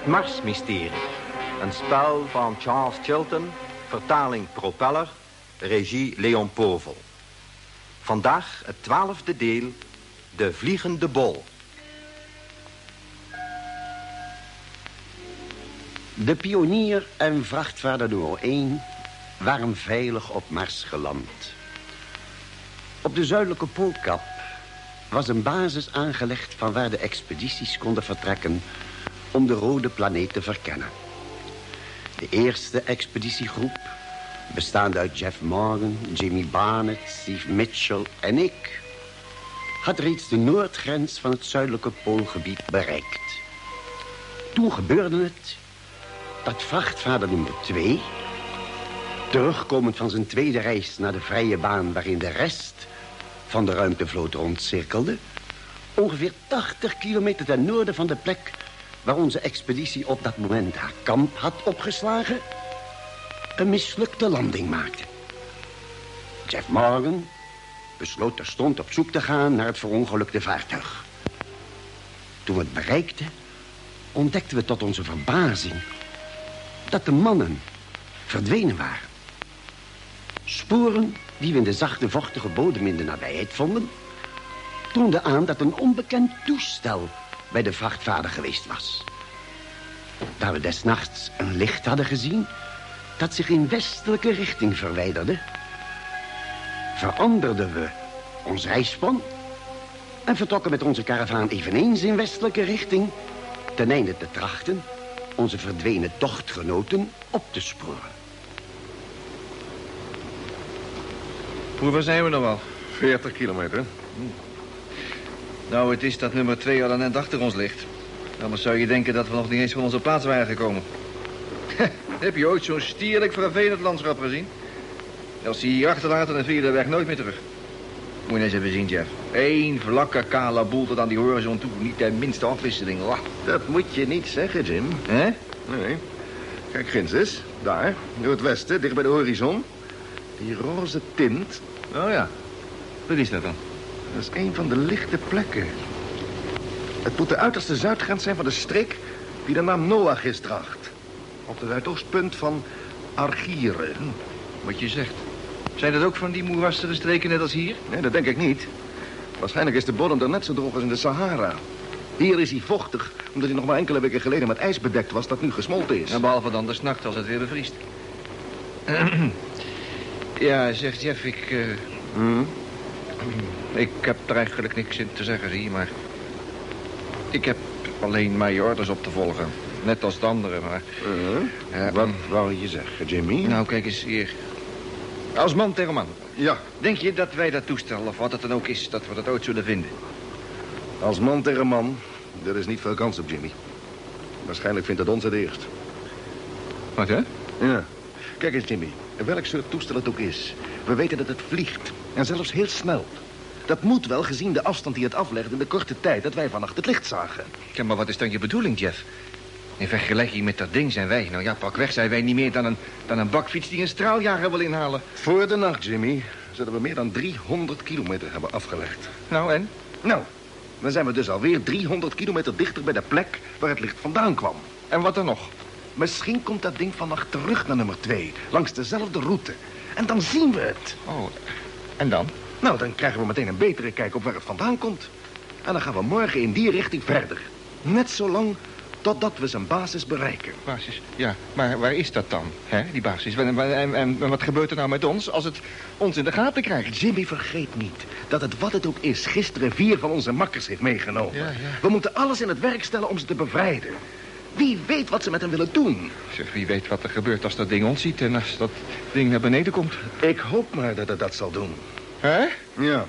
Het Marsmysterie. Een spel van Charles Chilton, vertaling Propeller, regie Leon Povel. Vandaag het twaalfde deel, De Vliegende Bol. De pionier en vrachtvaarder nummer 1 waren veilig op Mars geland. Op de zuidelijke poolkap was een basis aangelegd... van waar de expedities konden vertrekken om de rode planeet te verkennen. De eerste expeditiegroep, bestaande uit Jeff Morgan, Jimmy Barnett, Steve Mitchell en ik... had reeds de noordgrens van het zuidelijke poolgebied bereikt. Toen gebeurde het dat vrachtvader nummer 2... terugkomend van zijn tweede reis naar de vrije baan... waarin de rest van de ruimtevloot rondcirkelde... ongeveer 80 kilometer ten noorden van de plek waar onze expeditie op dat moment haar kamp had opgeslagen... een mislukte landing maakte. Jeff Morgan besloot terstond op zoek te gaan naar het verongelukte vaartuig. Toen we het bereikten, ontdekten we tot onze verbazing... dat de mannen verdwenen waren. Sporen die we in de zachte, vochtige bodem in de nabijheid vonden... toonden aan dat een onbekend toestel bij de vrachtvader geweest was. Daar we desnachts een licht hadden gezien... dat zich in westelijke richting verwijderde... veranderden we ons reisplan... en vertrokken met onze karavaan eveneens in westelijke richting... ten einde te trachten onze verdwenen tochtgenoten op te sporen. Hoe ver zijn we nog wel? 40 kilometer. Nou, het is dat nummer 2 al net achter ons ligt. Anders zou je denken dat we nog niet eens van onze plaats waren gekomen. Heb je ooit zo'n stierlijk vervelend landschap gezien? Als die hier achterlaten, dan vind je de weg nooit meer terug. Moet je eens even zien, Jeff. Eén vlakke, kale boel tot aan die horizon toe. Niet de minste afwisseling. Dat moet je niet zeggen, Jim. Hè? Nee. Kijk, ginds eens. Daar, door het westen, dicht bij de horizon. Die roze tint, Oh ja. Wat is dat dan? Dat is een van de lichte plekken. Het moet de uiterste zuidgrens zijn van de streek die de naam Noachis draagt. Op het zuidoostpunt van Argieren. Wat je zegt. Zijn dat ook van die moerassige streken net als hier? Nee, dat denk ik niet. Waarschijnlijk is de bodem er net zo droog als in de Sahara. Hier is hij vochtig, omdat hij nog maar enkele weken geleden met ijs bedekt was dat nu gesmolten is. Ja, behalve dan de nacht als het weer bevriest. ja, zegt Jeff, ik... eh, Hm? Ik heb er eigenlijk niks in te zeggen, zie je, maar... Ik heb alleen maar je orders op te volgen. Net als de anderen, maar... Uh, Ja, Wat wou je zeggen, Jimmy? Nou, kijk eens hier. Als man tegen man. Ja, Denk je dat wij dat toestel, of wat het dan ook is, dat we dat ooit zullen vinden? als man tegen man, er is niet veel kans op, Jimmy. Waarschijnlijk vindt het ons het eerst. Wat, hè? Ja. Kijk eens, Jimmy. Welk soort toestel het ook is. We weten dat het vliegt. En zelfs heel snel. Dat moet wel, gezien de afstand die het aflegt... in de korte tijd dat wij vannacht het licht zagen. Ja, maar wat is dan je bedoeling, Jeff? In vergelijking met dat ding zijn wij, nou ja, pakweg zijn wij niet meer dan een, dan een bakfiets die een straaljager wil inhalen. Voor de nacht, Jimmy, zullen we meer dan 300 kilometer hebben afgelegd. Nou, en? Nou, dan zijn we dus alweer 300 kilometer dichter bij de plek waar het licht vandaan kwam. En wat dan nog? Misschien komt dat ding vannacht terug naar nummer 2, langs dezelfde route. En dan zien we het. Oh, en dan? Nou, dan krijgen we meteen een betere kijk op waar het vandaan komt. En dan gaan we morgen in die richting verder. Net zo lang totdat we zijn basis bereiken. Basis, ja. Maar waar is dat dan, hè, die basis? En, en, en, wat gebeurt er nou met ons als het ons in de gaten krijgt? Jimmy, vergeet niet dat het wat het ook is... gisteren vier van onze makkers heeft meegenomen. Ja, ja. We moeten alles in het werk stellen om ze te bevrijden. Wie weet wat ze met hem willen doen. Zeg, wie weet wat er gebeurt als dat ding ons ziet en als dat ding naar beneden komt. Ik hoop maar dat het dat zal doen. Hè? Ja.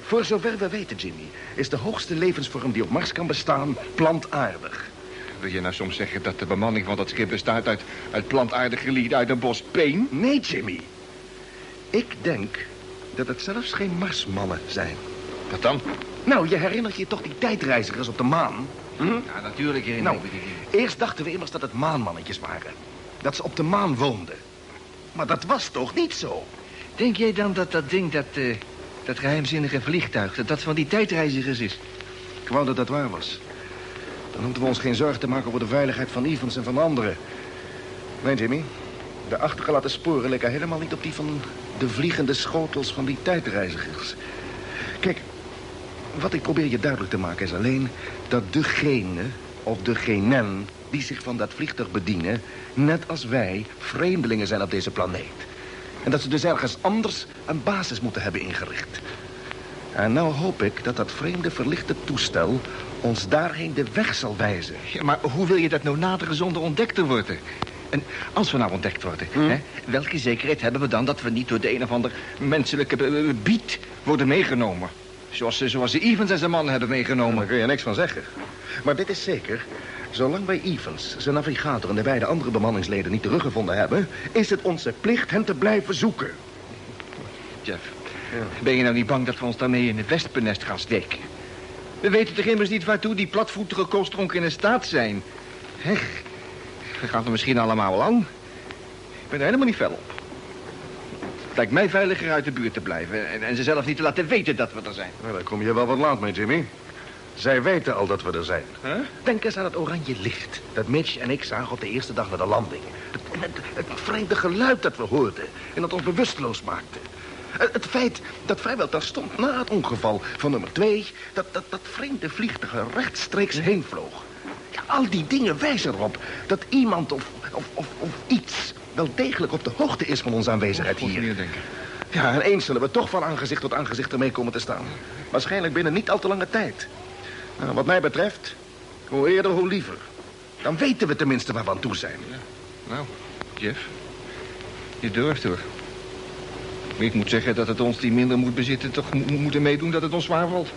Voor zover we weten, Jimmy, is de hoogste levensvorm die op Mars kan bestaan plantaardig. Wil je nou soms zeggen dat de bemanning van dat schip bestaat uit, uit plantaardige lieden uit een bos peen? Nee, Jimmy. Ik denk dat het zelfs geen Marsmannen zijn. Wat dan? Nou, je herinnert je toch die tijdreizigers op de maan? Hm? Ja, natuurlijk herinner Nou, ik me die. eerst dachten we immers dat het maanmannetjes waren. Dat ze op de maan woonden. Maar dat was toch niet zo? Denk jij dan dat dat ding, dat, eh, dat geheimzinnige vliegtuig... dat dat van die tijdreizigers is? Ik wou dat dat waar was. Dan hoefden we ons geen zorgen te maken over de veiligheid van Evans en van anderen. Nee, Jimmy. De achtergelaten sporen leken helemaal niet op die van de vliegende schotels van die tijdreizigers. Kijk, wat ik probeer je duidelijk te maken is alleen dat degene of degenen die zich van dat vliegtuig bedienen, net als wij, vreemdelingen zijn op deze planeet. En dat ze dus ergens anders een basis moeten hebben ingericht. En nou hoop ik dat dat vreemde verlichte toestel ons daarheen de weg zal wijzen. Ja, maar hoe wil je dat nou naderen zonder ontdekt te worden? En als we nou ontdekt worden, hè, welke zekerheid hebben we dan... dat we niet door de een of ander menselijke bied worden meegenomen? Zoals, ze- zoals Evans en zijn mannen hebben meegenomen. Daar kun je niks van zeggen. Maar dit is zeker. Zolang wij Evans, zijn navigator en de beide andere bemanningsleden niet teruggevonden hebben... is het onze plicht hen te blijven zoeken. Jeff, ben je nou niet bang dat we ons daarmee in het wespenest gaan steken? We weten toch immers niet waartoe die platvoetige koolstronken in staat zijn. Hech, we gaan er misschien allemaal wel aan. Ik ben er helemaal niet fel op. Het lijkt mij veiliger uit de buurt te blijven... en, en ze zelf niet te laten weten dat we er zijn. Nou, daar kom je wel wat laat mee, Jimmy. Zij weten al dat we er zijn. Huh? Denk eens aan het oranje licht dat Mitch en ik zagen op de eerste dag na de landing. Het, het, het vreemde geluid dat we hoorden en dat ons bewusteloos maakte. Het, het feit dat vrijwel terstond na het ongeval van nummer twee... dat dat, dat vreemde vliegtuig er rechtstreeks heen vloog. Ja, al die dingen wijzen erop dat iemand of, of, of, of iets... wel degelijk op de hoogte is van onze aanwezigheid hier. denken. Ja, en eens zullen we toch van aangezicht tot aangezicht ermee komen te staan. Waarschijnlijk binnen niet al te lange tijd. Nou, wat mij betreft, hoe eerder, hoe liever. Dan weten we tenminste waar we aan toe zijn. Nou, Jeff, je durft hoor. Ik moet zeggen dat het ons die minder moet bezitten... toch mo- moeten meedoen dat het ons zwaar valt.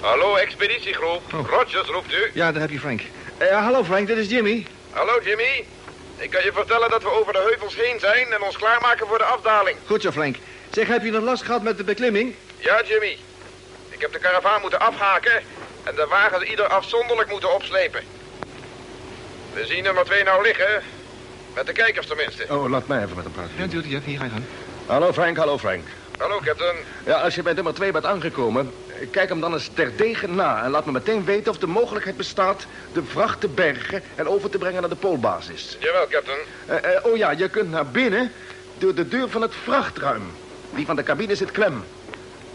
Hallo, expeditiegroep. Oh. Rogers roept u. Ja, daar heb je Frank. Eh, hallo Frank, dit is Jimmy. Hallo, Jimmy. Ik kan je vertellen dat we over de heuvels heen zijn en ons klaarmaken voor de afdaling. Goed zo, Frank. Zeg, heb je nog last gehad met de beklimming? Ja, Jimmy. Ik heb de karavaan moeten afhaken en de wagens ieder afzonderlijk moeten opslepen. We zien nummer 2 nou liggen. Met de kijkers tenminste. Oh, laat mij even met hem praten. Ja, natuurlijk. Hier ga je gang. Hallo Frank, hallo Frank. Hallo, captain. Ja, als je bij nummer 2 bent aangekomen, kijk hem dan eens terdege na... en laat me meteen weten of de mogelijkheid bestaat de vracht te bergen... en over te brengen naar de poolbasis. Jawel, captain. Eh, eh, oh ja, je kunt naar binnen door de deur van het vrachtruim. Die van de cabine zit klem.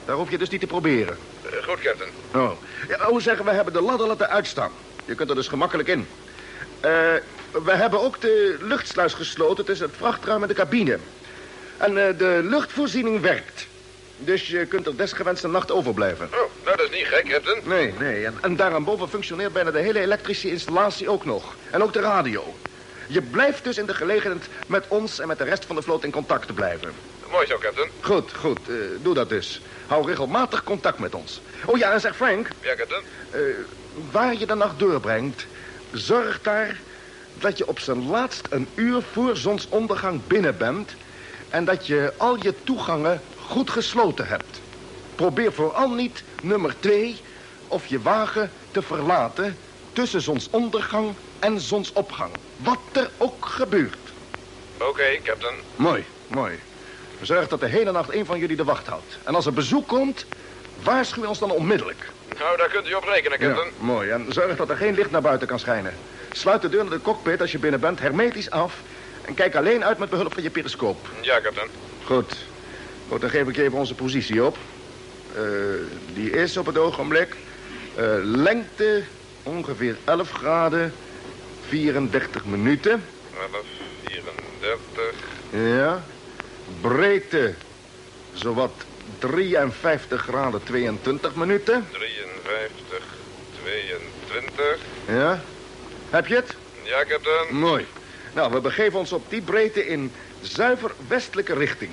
Daar hoef je dus niet te proberen. Eh, goed, captain. Oh. Ja, oh, zeggen, we hebben de ladder laten uitstaan. Je kunt er dus gemakkelijk in. Eh, we hebben ook de luchtsluis gesloten tussen het vrachtruim en de cabine. En de luchtvoorziening werkt. Dus je kunt er desgewenst een nacht overblijven. Oh, nou, dat is niet gek, captain. Nee, nee. En, en daarboven functioneert bijna de hele elektrische installatie ook nog. En ook de radio. Je blijft dus in de gelegenheid met ons en met de rest van de vloot in contact te blijven. Mooi zo, captain. Goed, goed. eh, doe dat dus. Hou regelmatig contact met ons. Oh ja, en zeg Frank, Ja, captain. eh, waar je de nacht doorbrengt... zorg daar dat je op zijn laatst een uur voor zonsondergang binnen bent... en dat je al je toegangen goed gesloten hebt. Probeer vooral niet nummer twee of je wagen te verlaten... tussen zonsondergang en zonsopgang. Wat er ook gebeurt. Oké, captain. Mooi, mooi. Zorg dat de hele nacht een van jullie de wacht houdt. En als er bezoek komt, waarschuw ons dan onmiddellijk. Nou, daar kunt u op rekenen, captain. Ja, mooi. En zorg dat er geen licht naar buiten kan schijnen. Sluit de deur naar de cockpit als je binnen bent hermetisch af. En kijk alleen uit met behulp van je periscoop. Ja, captain. Goed. Goed, dan geef ik even onze positie op. Eh, die is op het ogenblik... eh, lengte ongeveer 11 graden, 34 minuten. 12, 34. Ja. Breedte, zowat 53 graden, 22 minuten. 53, 22. Ja. Heb je het? Ja, captain. Mooi. Nou, we begeven ons op die breedte in zuiver westelijke richting.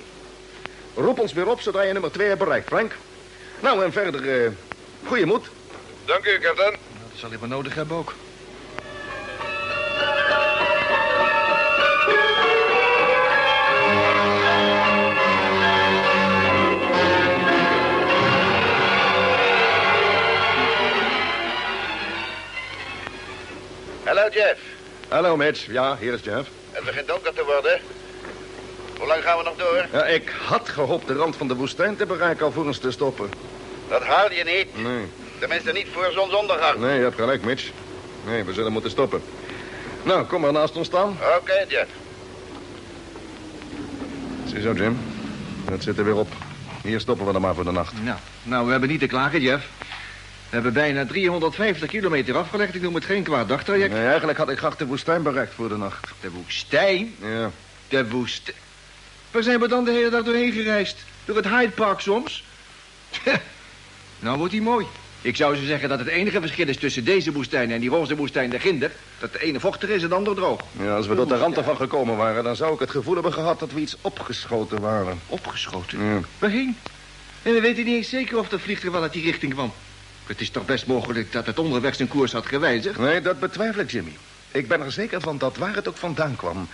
Roep ons weer op zodra je nummer 2 hebt bereikt, Frank. Nou, en verder, eh goeie moed. Dank u, captain. Dat zal hij wel nodig hebben ook. Hallo, Jeff. Hallo, Mitch. Ja, hier is Jeff. Het begint donker te worden. Hoe lang gaan we nog door? Ja, ik had gehoopt de rand van de woestijn te bereiken alvorens te stoppen. Dat haal je niet. Nee, Tenminste niet voor zonsondergang. nee, je hebt gelijk, Mitch. Nee, we zullen moeten stoppen. Nou, kom maar naast ons staan. Oké, Jeff. Ziezo, Jim. Het zit er weer op. Hier stoppen we dan maar voor de nacht. Nou, nou, we hebben niet te klagen, Jeff. We hebben bijna 350 kilometer afgelegd. Ik noem het geen kwaad dagtraject. Nee, eigenlijk had ik graag de woestijn bereikt voor de nacht. De woestijn? Ja. De woestijn? Waar zijn we dan de hele dag doorheen gereisd? Door het Hyde Park soms? nou wordt hij mooi. Ik zou zo zeggen dat het enige verschil is tussen deze woestijn en die roze woestijn de ginder... dat de ene vochtig is en de andere droog. Ja, als we tot de rand ervan gekomen waren... dan zou ik het gevoel hebben gehad dat we iets opgeschoten waren. Opgeschoten? Ja. Waarheen? En we weten niet eens zeker of dat vliegtuig wel uit die richting kwam. Het is toch best mogelijk dat het onderweg zijn koers had gewijzigd? Nee, dat betwijfel ik, Jimmy. Ik ben er zeker van dat waar het ook vandaan kwam...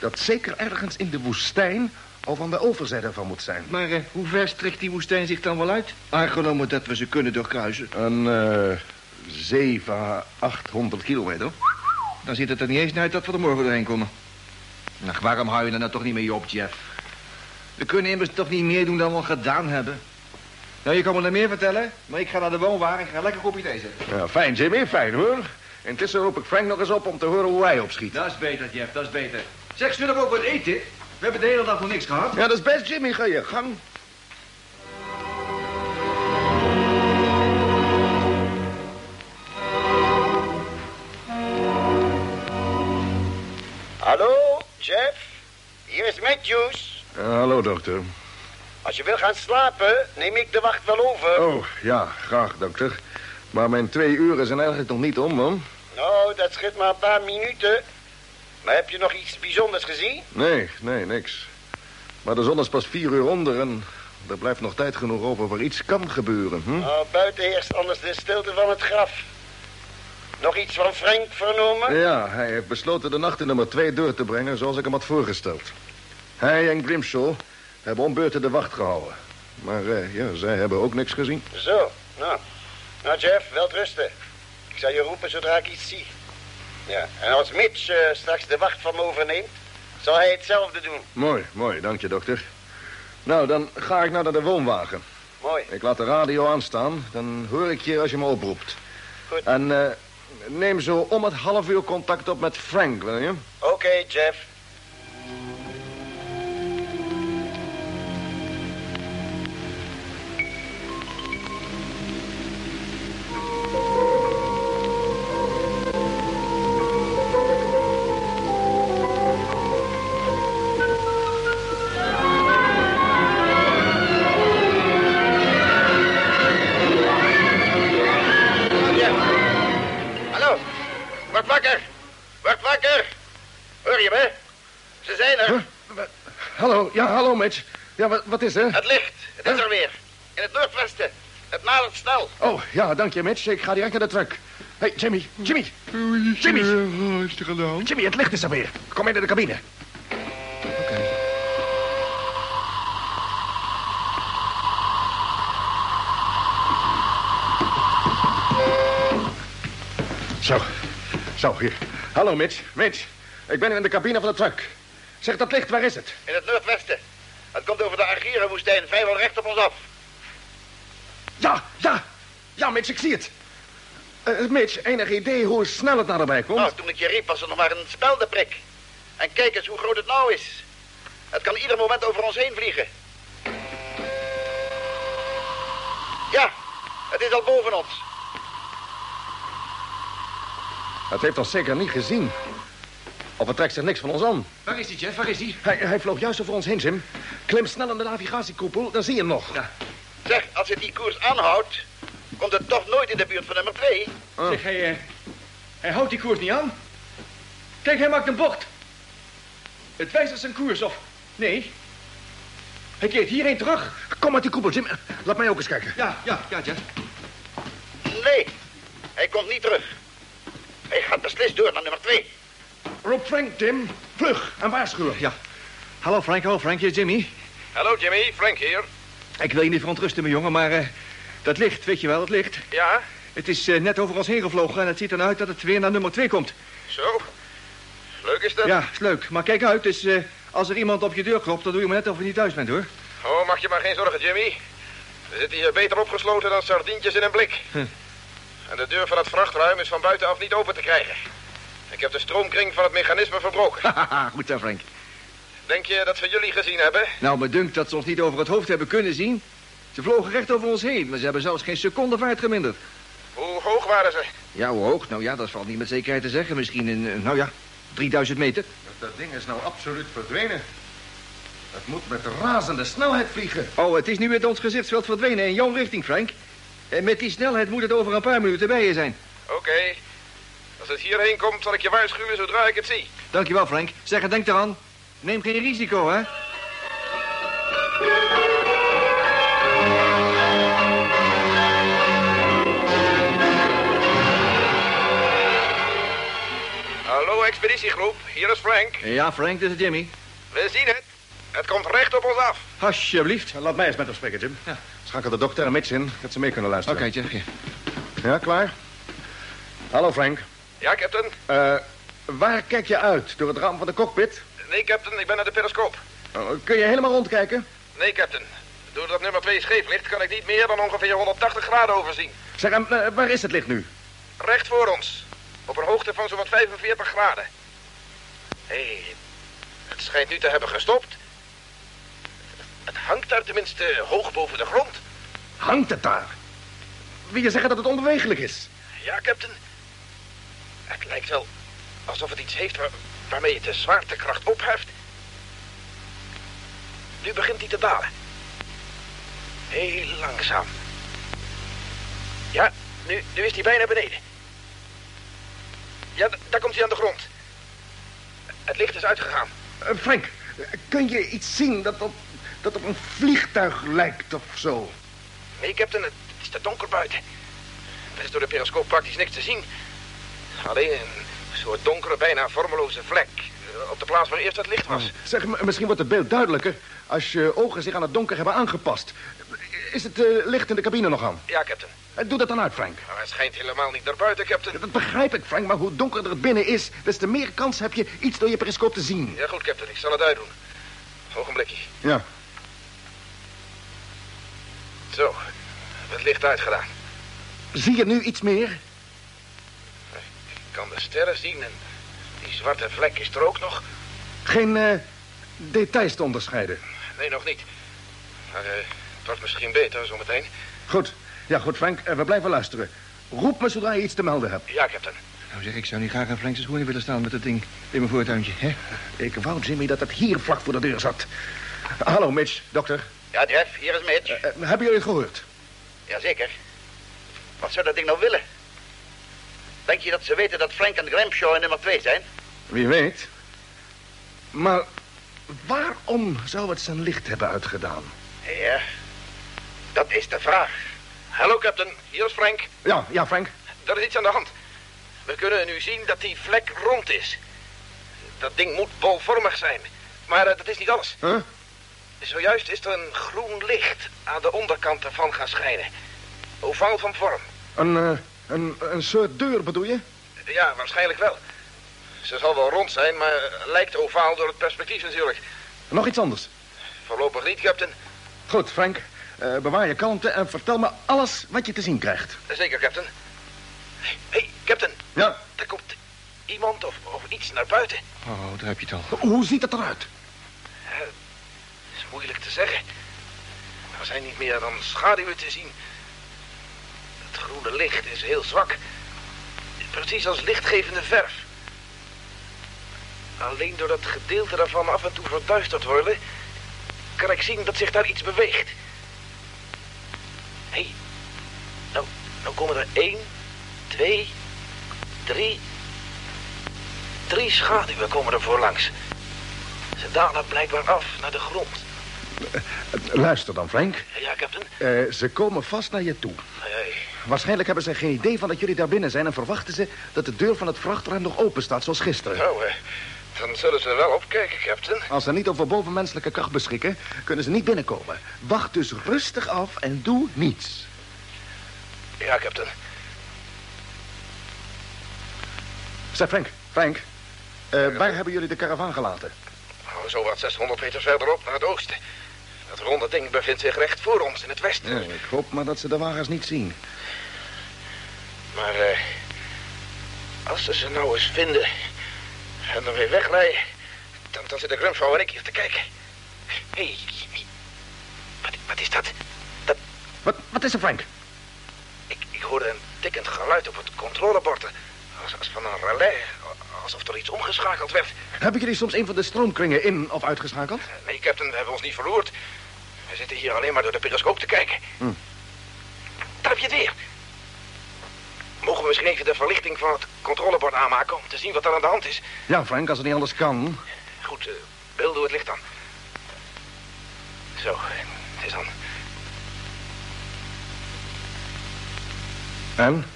dat zeker ergens in de woestijn of aan de overzijde van moet zijn. Maar eh, hoe ver strekt die woestijn zich dan wel uit? Aangenomen dat we ze kunnen doorkruisen. Een eh 7 à 800 kilometer. Dan ziet het er niet eens naar uit dat we er morgen doorheen komen. Ach, waarom hou je er nou toch niet mee op, Jeff? We kunnen immers toch niet meer doen dan we al gedaan hebben. Nou, je kan me er meer vertellen, maar ik ga naar de woonwagen en ga lekker kopje thee zetten. Ja, fijn, Jimmy, fijn hoor. Intussen roep ik Frank nog eens op om te horen hoe hij opschiet. Dat is beter, Jeff, dat is beter. Zeg, zullen we ook wat eten? We hebben de hele dag nog niks gehad. Ja, dat is best, Jimmy. Ga je gang. Hallo, Jeff? Hier is Matthews. Ja, hallo, dokter. Als je wil gaan slapen, neem ik de wacht wel over. Oh, ja, graag, dokter. Maar mijn twee uren zijn eigenlijk nog niet om, man. Nou, dat schiet maar een paar minuten. Maar heb je nog iets bijzonders gezien? Nee, nee, niks. Maar de zon is pas vier uur onder en er blijft nog tijd genoeg over waar iets kan gebeuren. Hm? Nou, buiten heerst anders de stilte van het graf. Nog iets van Frank vernomen? Ja, hij heeft besloten de nacht in nummer twee door te brengen zoals ik hem had voorgesteld. Hij en Grimshaw hebben om beurten de wacht gehouden. Maar eh, ja, zij hebben ook niks gezien. Zo, nou. Nou, Jeff, wel rusten. Ik zal je roepen zodra ik iets zie. Ja, en als Mitch eh, straks de wacht van me overneemt, zal hij hetzelfde doen. Mooi, mooi, dank je, dokter. Nou, dan ga ik naar de woonwagen. Mooi. Ik laat de radio aanstaan, dan hoor ik je als je me oproept. Goed. En eh, neem zo om het half uur contact op met Frank, wil je? Oké, Jeff. Jeff. Ja, wat, wat is er? Het licht. Het is er weer. In het noordwesten. Het nadert snel. Oh, ja, dank je, Mitch. Ik ga direct naar de truck. Hé, hey, Jimmy, Jimmy. Jimmy. Wat is er gedaan? Jimmy, het licht is er weer. Kom in de cabine. Zo, zo, hier. Hallo, Mitch. Mitch, ik ben in de cabine van de truck. Zeg, dat licht, waar is het? In het noordwesten. Het komt over de Argira-woestijn vrijwel recht op ons af. Ja, ja. Ja, Mitch, ik zie het. Eh, Mitch, enig idee hoe snel het naderbij komt? Nou, toen ik je riep was er nog maar een speldeprik. En kijk eens hoe groot het nou is. Het kan ieder moment over ons heen vliegen. Ja, het is al boven ons. Het heeft ons zeker niet gezien. Of het trekt zich niks van ons aan. Waar is hij, Jeff? Waar is hij? Hij, vloog juist over ons heen, Jim. Klim snel aan de navigatiekoepel, dan zie je hem nog. Ja. Zeg, als hij die koers aanhoudt, komt het toch nooit in de buurt van nummer 2. Ah. Zeg, hij, eh, hij houdt die koers niet aan. Kijk, hij maakt een bocht. Het wijst als zijn koers, of... Nee. Hij keert hierheen terug. Kom uit die koepel, Jim. Laat mij ook eens kijken. Ja, ja, ja, Jeff. Nee, hij komt niet terug. Hij gaat beslist door naar nummer 2. Rob Frank, Tim, Vlug en waarschuwen. Ja. Hallo Franco, Frank hier, Jimmy. Hallo Jimmy, Frank hier. Ik wil je niet verontrusten, mijn jongen, maar eh, dat licht, weet je wel, dat licht. Ja? Het is eh, net over ons heen gevlogen en het ziet eruit dat het weer naar nummer 2 komt. Zo? Leuk is dat? Ja, is leuk. Maar kijk uit, dus, eh, als er iemand op je deur klopt, dan doe je maar net of je niet thuis bent, hoor. Oh, mag je maar geen zorgen, Jimmy. We zitten hier beter opgesloten dan sardientjes in een blik. En de deur van het vrachtruim is van buitenaf niet open te krijgen. Ik heb de stroomkring van het mechanisme verbroken. Haha, goed zo, Frank. Denk je dat we jullie gezien hebben? Nou, me dunkt dat ze ons niet over het hoofd hebben kunnen zien. Ze vlogen recht over ons heen, maar ze hebben zelfs geen seconde vaart geminderd. Hoe hoog waren ze? Ja, hoe hoog? Nou ja, dat valt niet met zekerheid te zeggen. Misschien een, eh, nou ja, 3000 meter. Dat ding is nou absoluut verdwenen. Het moet met razende snelheid vliegen. Oh, het is nu uit ons gezichtsveld verdwenen in jouw richting, Frank. En met die snelheid moet het over een paar minuten bij je zijn. Oké. Als het hierheen komt, zal ik je waarschuwen zodra ik het zie. Dankjewel, Frank. Zeg, denk eraan. Neem geen risico, hè? Hallo, expeditiegroep. Hier is Frank. Ja, Frank, dit is Jimmy. We zien het. Het komt recht op ons af. Alsjeblieft. Laat mij eens met hem spreken, Jim. Ja. Schakel de dokter en Mitch in, dat ze mee kunnen luisteren. Oké, Jeff. ja. Ja, klaar? Hallo, Frank. Ja, captain. Eh, waar kijk je uit? Door het raam van de cockpit? Nee, captain, ik ben naar de periscoop. Oh, kun je helemaal rondkijken? Nee, captain. Doordat nummer 2 scheef ligt, kan ik niet meer dan ongeveer 180 graden overzien. Zeg, en, eh, waar is het licht nu? Recht voor ons. Op een hoogte van zo'n 45 graden. Hé, hey, het schijnt nu te hebben gestopt. Het hangt daar tenminste hoog boven de grond. Hangt het daar? Wil je zeggen dat het onbewegelijk is? Ja, captain. Het lijkt wel alsof het iets heeft waar- waarmee het de zwaartekracht opheft. Nu begint hij te dalen. Heel langzaam. Ja, nu, nu is hij bijna beneden. Ja, daar komt hij aan de grond. Het licht is uitgegaan. Eh, Frank, kun je iets zien dat op, dat op een vliegtuig lijkt of zo? Nee, captain, het is te donker buiten. Er is door de periscoop praktisch niks te zien. Alleen een soort donkere, bijna vormeloze vlek. eh, Op de plaats waar eerst het licht was. Zeg, m- misschien wordt het beeld duidelijker als je ogen zich aan het donker hebben aangepast. Is het eh, licht in de cabine nog aan? Ja, captain. Eh, Doe dat dan uit, Frank. Maar het schijnt helemaal niet naar buiten, captain. Dat begrijp ik, Frank, maar hoe donkerder het binnen is... des te meer kans heb je iets door je periscoop te zien. Ja, goed, captain. Ik zal het uitdoen. Ogenblikje. Ja. Zo, het licht uitgedaan. Zie je nu iets meer? Ik kan de sterren zien en die zwarte vlek is er ook nog. Geen eh, details te onderscheiden. Nee, nog niet. Maar eh, het wordt misschien beter zometeen. Goed. Ja, goed, Frank. eh, we blijven luisteren. Roep me zodra je iets te melden hebt. Ja, captain. Nou zeg, ik zou niet graag aan Frank's schoenen willen staan met dat ding in mijn voortuintje, hè? Ik wou, Jimmy, dat het hier vlak voor de deur zat. Hallo, Mitch, dokter. Ja, Jeff, hier is Mitch. Hebben jullie het gehoord? Jazeker. Wat zou dat ding nou willen? Denk je dat ze weten dat Frank en Gramshaw in nummer 2 zijn? Wie weet. Maar waarom zou het zijn licht hebben uitgedaan? Ja, dat is de vraag. Hallo, captain. Hier is Frank. Ja, ja, Frank. Er is iets aan de hand. We kunnen nu zien dat die vlek rond is. Dat ding moet bolvormig zijn. Maar eh, dat is niet alles. Huh? Zojuist is er een groen licht aan de onderkant ervan gaan schijnen. Ovaal van vorm. Een, eh, een, een soort deur, bedoel je? Ja, waarschijnlijk wel. Ze zal wel rond zijn, maar lijkt ovaal door het perspectief natuurlijk. Nog iets anders. Voorlopig niet, captain. Goed, Frank. eh, bewaar je kalmte en vertel me alles wat je te zien krijgt. Zeker, captain. Hé, hey, captain. Ja. Er komt iemand of, of iets naar buiten. Oh, daar heb je het al. Hoe ziet het eruit? is moeilijk te zeggen. Er zijn niet meer dan schaduwen te zien. Het groene licht is heel zwak. Precies als lichtgevende verf. Alleen door dat gedeelte daarvan af en toe verduisterd worden... kan ik zien dat zich daar iets beweegt. Hé, hey, nou, nou komen er één, twee, drie... Drie schaduwen komen er voorlangs. Ze dalen blijkbaar af naar de grond. Luister dan, Frank. Ja, captain. Eh, ze komen vast naar je toe. Hey, Waarschijnlijk hebben ze geen idee van dat jullie daar binnen zijn... en verwachten ze dat de deur van het vrachtruim nog open staat, zoals gisteren. nou, eh, dan zullen ze er wel opkijken, captain. Als ze niet over bovenmenselijke kracht beschikken, kunnen ze niet binnenkomen. Wacht dus rustig af en doe niets. Ja, captain. Zeg, Frank, Frank. eh, waar hebben jullie de karavaan gelaten? Oh, zo wat 600 meter verderop naar het oosten. Dat ronde ding bevindt zich recht voor ons in het westen. Ja, ik hoop maar dat ze de wagens niet zien. Maar eh, als ze ze nou eens vinden en dan weer wegrijden, dan, dan zitten Grumsvrouw en ik hier te kijken. Hé, hey, wat, wat is dat? dat Wat, wat is er, Frank? ik, ik hoorde een tikkend geluid op het controlebord. Als, als van een relais, alsof er iets omgeschakeld werd. Hebben jullie soms een van de stroomkringen in of uitgeschakeld? Nee, captain, we hebben ons niet verloord. Zitten hier alleen maar door de periscoop te kijken. Hm. Daar heb je het weer. Mogen we misschien even de verlichting van het controlebord aanmaken om te zien wat er aan de hand is? Ja, Frank, als het niet anders kan. Goed, uh, Bill, doe het licht aan. Zo, het is aan. En?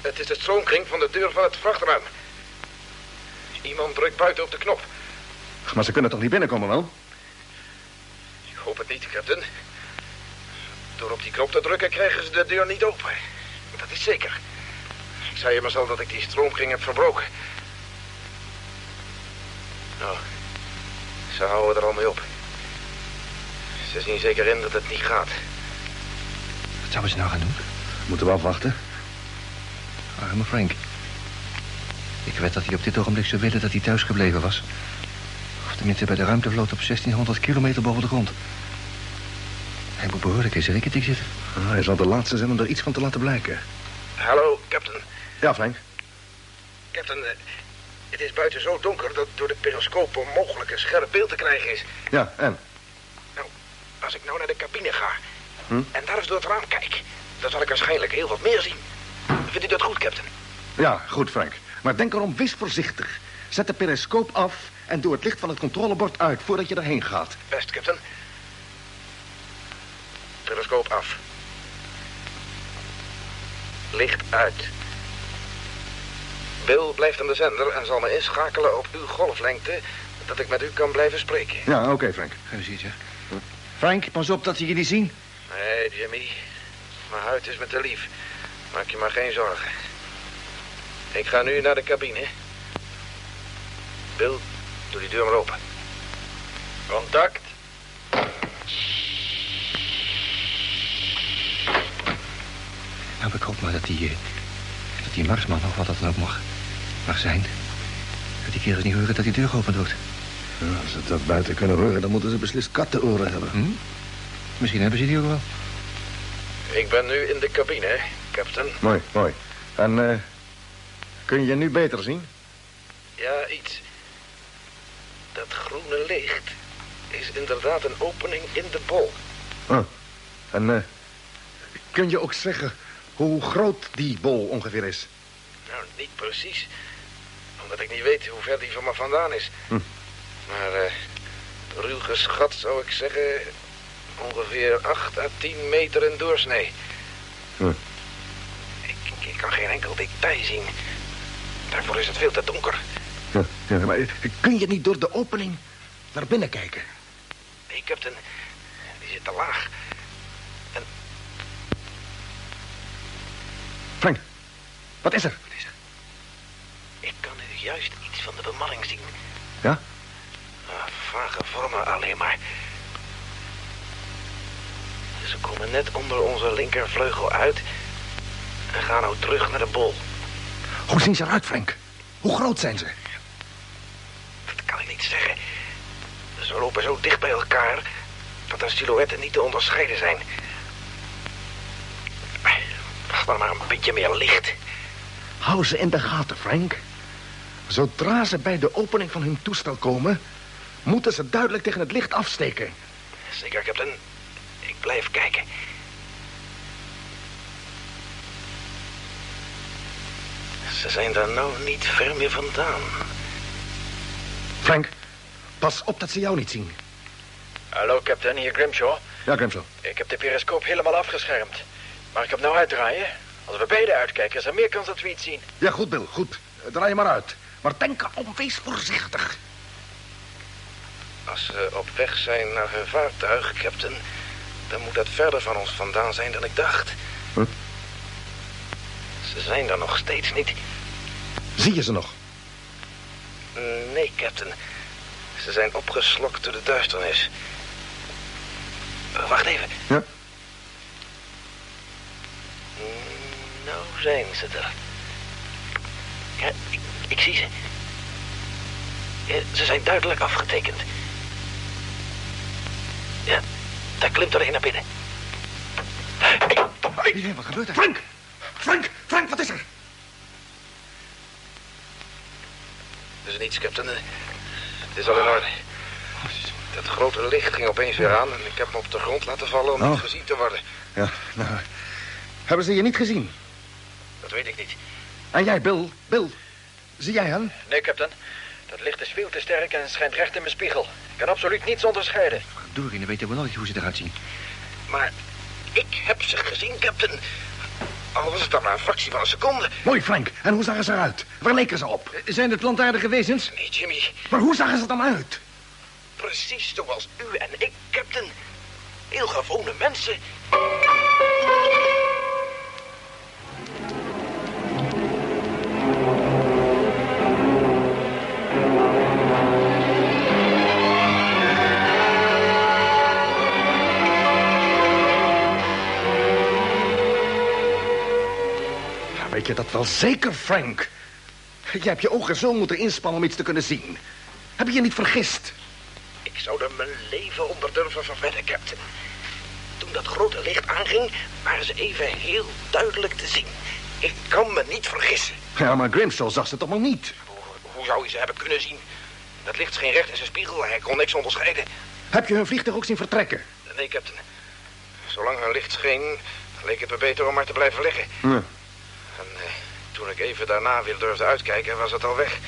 Het is de stroomkring van de deur van het vrachtruim. Iemand drukt buiten op de knop. Maar ze kunnen toch niet binnenkomen, wel? Ik hoop het niet, captain. Door op die knop te drukken krijgen ze de deur niet open. Dat is zeker. Ik zei je maar zelf dat ik die stroomkring heb verbroken. Nou, ze houden er al mee op. Ze zien zeker in dat het niet gaat. Wat zouden ze nou gaan doen? Moeten we afwachten? Arme Frank. Ik weet dat hij op dit ogenblik zou willen dat hij thuis gebleven was. Of tenminste bij de ruimtevloot op 1600 kilometer boven de grond. Hij moet behoorlijk in zijn rikketik zitten. Ah, hij zal de laatste zijn om er iets van te laten blijken. Hallo, captain. Ja, Frank. Captain, eh, het is buiten zo donker dat door de periscoop onmogelijk een scherp beeld te krijgen is. Ja, en? Nou, als ik nou naar de cabine ga Hm? en daar eens door het raam kijk, dan zal ik waarschijnlijk heel wat meer zien. Vindt u dat goed, captain? Ja, goed, Frank. Maar denk erom, wees voorzichtig. Zet de periscoop af en doe het licht van het controlebord uit voordat je erheen gaat. Best, captain. Periscoop af. Licht uit. Bill blijft aan de zender en zal me inschakelen op uw golflengte... dat ik met u kan blijven spreken. Ja, oké, Frank. Ga eens ja. Frank, pas op dat ze je niet zien. Nee, Jimmy. Mijn huid is me te lief. Maak je maar geen zorgen. Ik ga nu naar de cabine. Bill, doe die deur maar open. Contact. Nou, ik hoop maar dat die, eh, dat die Marsman, of wat dat dan ook mag, mag zijn... dat die kerels niet horen dat die deur geopend wordt. Ja, als ze dat buiten kunnen horen, dan moeten ze beslist kattenoren hebben. Hm? Misschien hebben ze die ook wel. Ik ben nu in de cabine, captain. Mooi, mooi. En eh, kun je je nu beter zien? Ja, iets. Dat groene licht is inderdaad een opening in de bol. Oh. En eh, kun je ook zeggen hoe groot die bol ongeveer is? Nou, niet precies. Omdat ik niet weet hoe ver die van me vandaan is. Hm. Maar eh ruw geschat zou ik zeggen... ongeveer 8 à 10 meter in doorsnee. Hm. Ik, ik kan geen enkel detail zien. Daarvoor is het veel te donker. Ja, ja, maar eh, kun je niet door de opening naar binnen kijken? Nee, captain. Die zit te laag. Frank, wat is er? Ik kan nu juist iets van de bemanning zien. Ja? Ah, vage vormen alleen maar. Ze komen net onder onze linkervleugel uit... en gaan nou terug naar de bol. Hoe zien ze eruit, Frank? Hoe groot zijn ze? Kan ik niet zeggen. Ze lopen zo dicht bij elkaar... dat hun silhouetten niet te onderscheiden zijn. Wacht dan maar een beetje meer licht. Hou ze in de gaten, Frank. Zodra ze bij de opening van hun toestel komen... moeten ze duidelijk tegen het licht afsteken. Zeker, captain. Ik blijf kijken. Ze zijn daar nou niet ver meer vandaan. Frank, pas op dat ze jou niet zien. Hallo, captain. Hier Grimshaw. Ja, Grimshaw. Ik heb de periscoop helemaal afgeschermd. Mag ik hem nou uitdraaien? Als we beide uitkijken, is er meer kans dat we iets zien. Ja, goed, Bill, goed. Draai je maar uit. Maar denk erom, wees voorzichtig. Als ze op weg zijn naar hun vaartuig, captain... dan moet dat verder van ons vandaan zijn dan ik dacht. Huh? Ze zijn er nog steeds niet. Zie je ze nog? Nee, captain. Ze zijn opgeslokt door de duisternis. Eh, Wacht even. Ja? Nou zijn ze er. Ja, ik, ik zie ze. Ja, ze zijn duidelijk afgetekend. Ja, daar klimt er een naar binnen. Nee, wat gebeurt er? Frank! Frank! Frank, wat is er? Niets, captain. Eh, Het is al in orde. Dat grote licht ging opeens weer aan en ik heb me op de grond laten vallen om Oh. niet gezien te worden. Ja, nou... Hebben ze je niet gezien? Dat weet ik niet. En jij, Bill? Bill, zie jij hen? Nee, captain. Dat licht is veel te sterk en schijnt recht in mijn spiegel. Ik kan absoluut niets onderscheiden. Doorien, dan weten we nooit hoe ze eruit zien. Maar ik heb ze gezien, captain. Al was het dan maar een fractie van een seconde. Mooi, Frank. En hoe zagen ze eruit? Waar leken ze op? Zijn het plantaardige wezens? Nee, Jimmy. Maar hoe zagen ze er dan uit? Precies zoals u en ik, captain. Heel gewone mensen. Weet je dat wel zeker, Frank? Je hebt je ogen zo moeten inspannen om iets te kunnen zien. Heb je je niet vergist? Ik zou er mijn leven onder durven verwedden, captain. Toen dat grote licht aanging, waren ze even heel duidelijk te zien. Ik kan me niet vergissen. Ja, maar Grimshaw zag ze toch nog niet? Hoe, hoe zou hij ze hebben kunnen zien? Dat licht scheen recht in zijn spiegel hij kon niks onderscheiden. Heb je hun vliegtuig ook zien vertrekken? Nee, captain. Zolang er licht scheen, leek het me beter om maar te blijven liggen. Ja. En toen ik even daarna weer durfde uitkijken, was het al weg.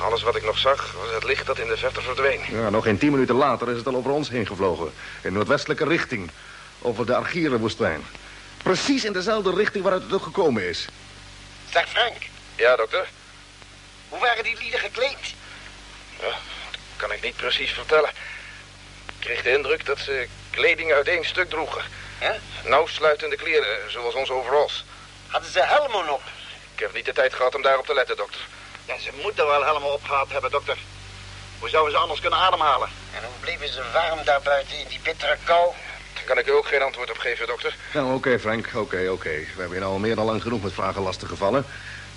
Alles wat ik nog zag, was het licht dat in de verte verdween. Ja, nog geen tien minuten later is het al over ons heen gevlogen. In noordwestelijke richting. Over de Argierenwoestijn. Precies in dezelfde richting waaruit het ook gekomen is. Zeg Frank, Ja, dokter? hoe waren die lieden gekleed? Ja, dat kan ik niet precies vertellen. Ik kreeg de indruk dat ze kleding uit één stuk droegen. Ja? Nauwsluitende kleren, zoals onze overalls. Hadden ze helmen op? Ik heb niet de tijd gehad om daarop te letten, dokter. Ja, ze moeten wel helmen opgehad hebben, dokter. Hoe zouden ze anders kunnen ademhalen? En hoe bleven ze warm daar buiten in die bittere kou? Daar kan ik u ook geen antwoord op geven, dokter. Nou, oké, Frank. Oké, oké. We hebben je nou al meer dan lang genoeg met vragen lastig gevallen.